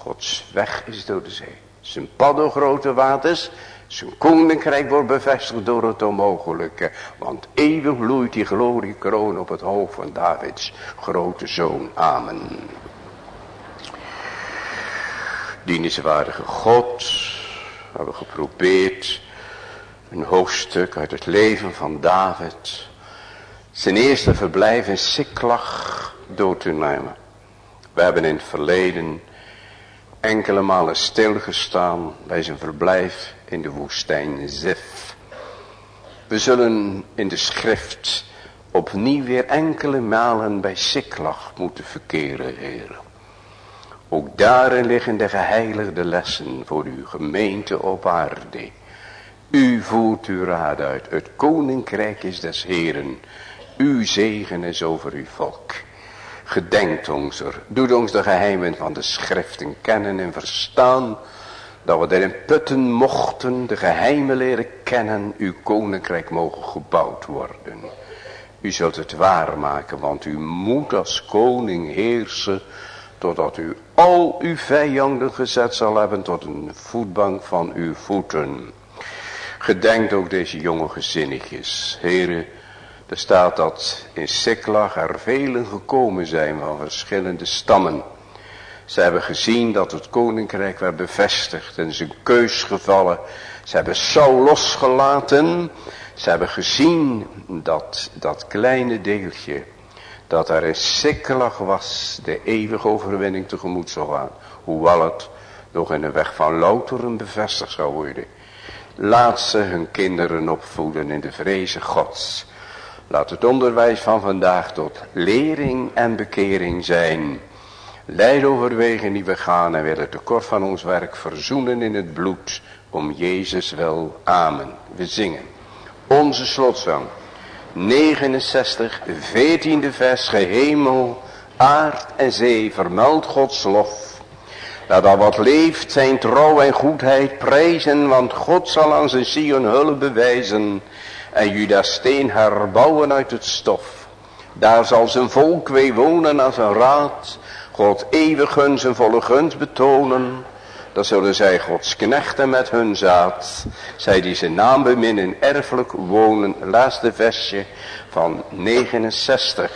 Gods weg is door de zee. Zijn pad door grote waters. Zijn koninkrijk wordt bevestigd door het onmogelijke. Want eeuwig bloeit die gloriekroon op het hoofd van Davids grote zoon. Amen. Dienenswaardige God. We hebben geprobeerd een hoofdstuk uit het leven van David. Zijn eerste verblijf in Siklag door te nemen. We hebben in het verleden enkele malen stilgestaan bij zijn verblijf in de woestijn Zif. We zullen in de schrift opnieuw weer enkele malen bij Siklag moeten verkeren, heren. Ook daarin liggen de geheiligde lessen voor uw gemeente op aarde. U voert uw raad uit. Het koninkrijk is des Heren. Uw zegen is over uw volk. Gedenkt ons er. Doet ons de geheimen van de schriften kennen en verstaan. Dat we erin putten mochten de geheimen leren kennen. Uw koninkrijk mogen gebouwd worden. U zult het waarmaken, want u moet als koning heersen. Totdat u al uw vijanden gezet zal hebben tot een voetbank van uw voeten. Gedenkt ook deze jonge gezinnetjes. Heren, er staat dat in Siklag er velen gekomen zijn van verschillende stammen. Ze hebben gezien dat het koninkrijk werd bevestigd en zijn keus gevallen. Ze hebben Saul losgelaten. Ze hebben gezien dat dat kleine deeltje, dat er in Siklag was, de eeuwige overwinning tegemoet zou gaan. Hoewel het nog in de weg van louteren bevestigd zou worden. Laat ze hun kinderen opvoeden in de vrezen gods. Laat het onderwijs van vandaag tot lering en bekering zijn. Leid overwegen die we gaan en willen tekort van ons werk verzoenen in het bloed. Om Jezus wel. Amen. We zingen. Onze slotzang. 69, 14e vers. Gehemel, aard en zee vermeld Gods lof. Laat al wat leeft zijn trouw en goedheid prijzen, want God zal aan zijn Sion hulp bewijzen en Judas steen herbouwen uit het stof. Daar zal zijn volk weer wonen als een raad, God eeuwig hun zijn volle gunst betonen. Dan zullen zij Gods knechten met hun zaad, zij die zijn naam beminnen erfelijk wonen. Laatste versje van 69.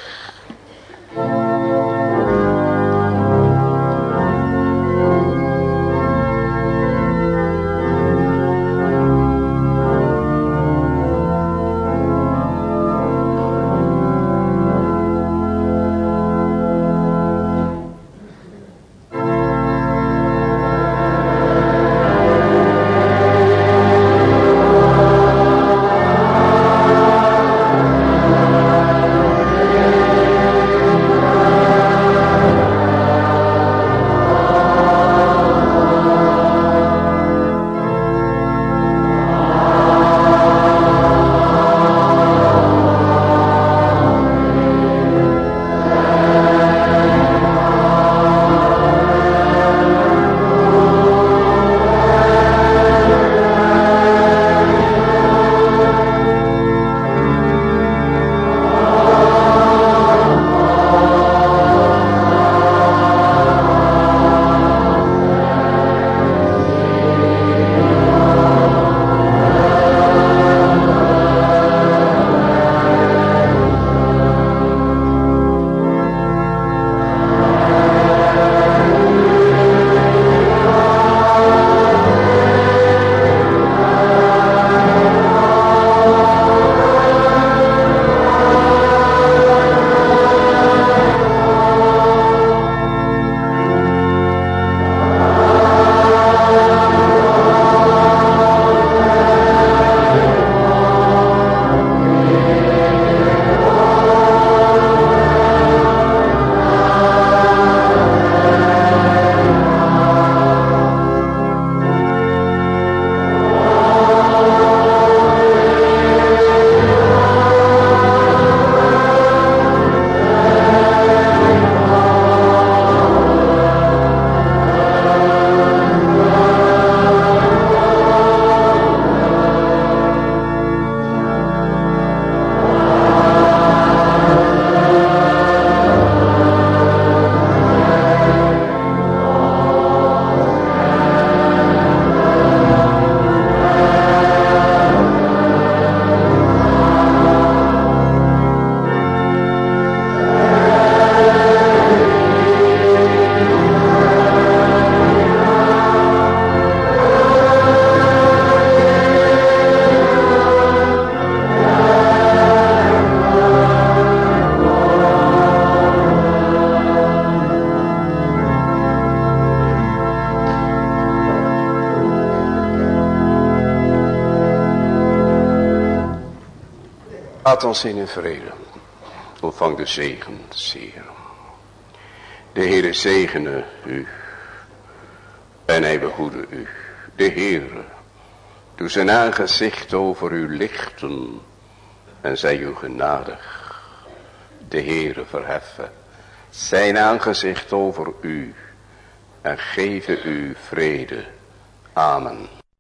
Ons in vrede. Ontvang de zegen, Heer. De Heere zegene u. En hij behoede u. De Heere. Doe zijn aangezicht over u lichten. En zij u genadig. De Heere verheffen. Zijn aangezicht over u. En geven u vrede. Amen.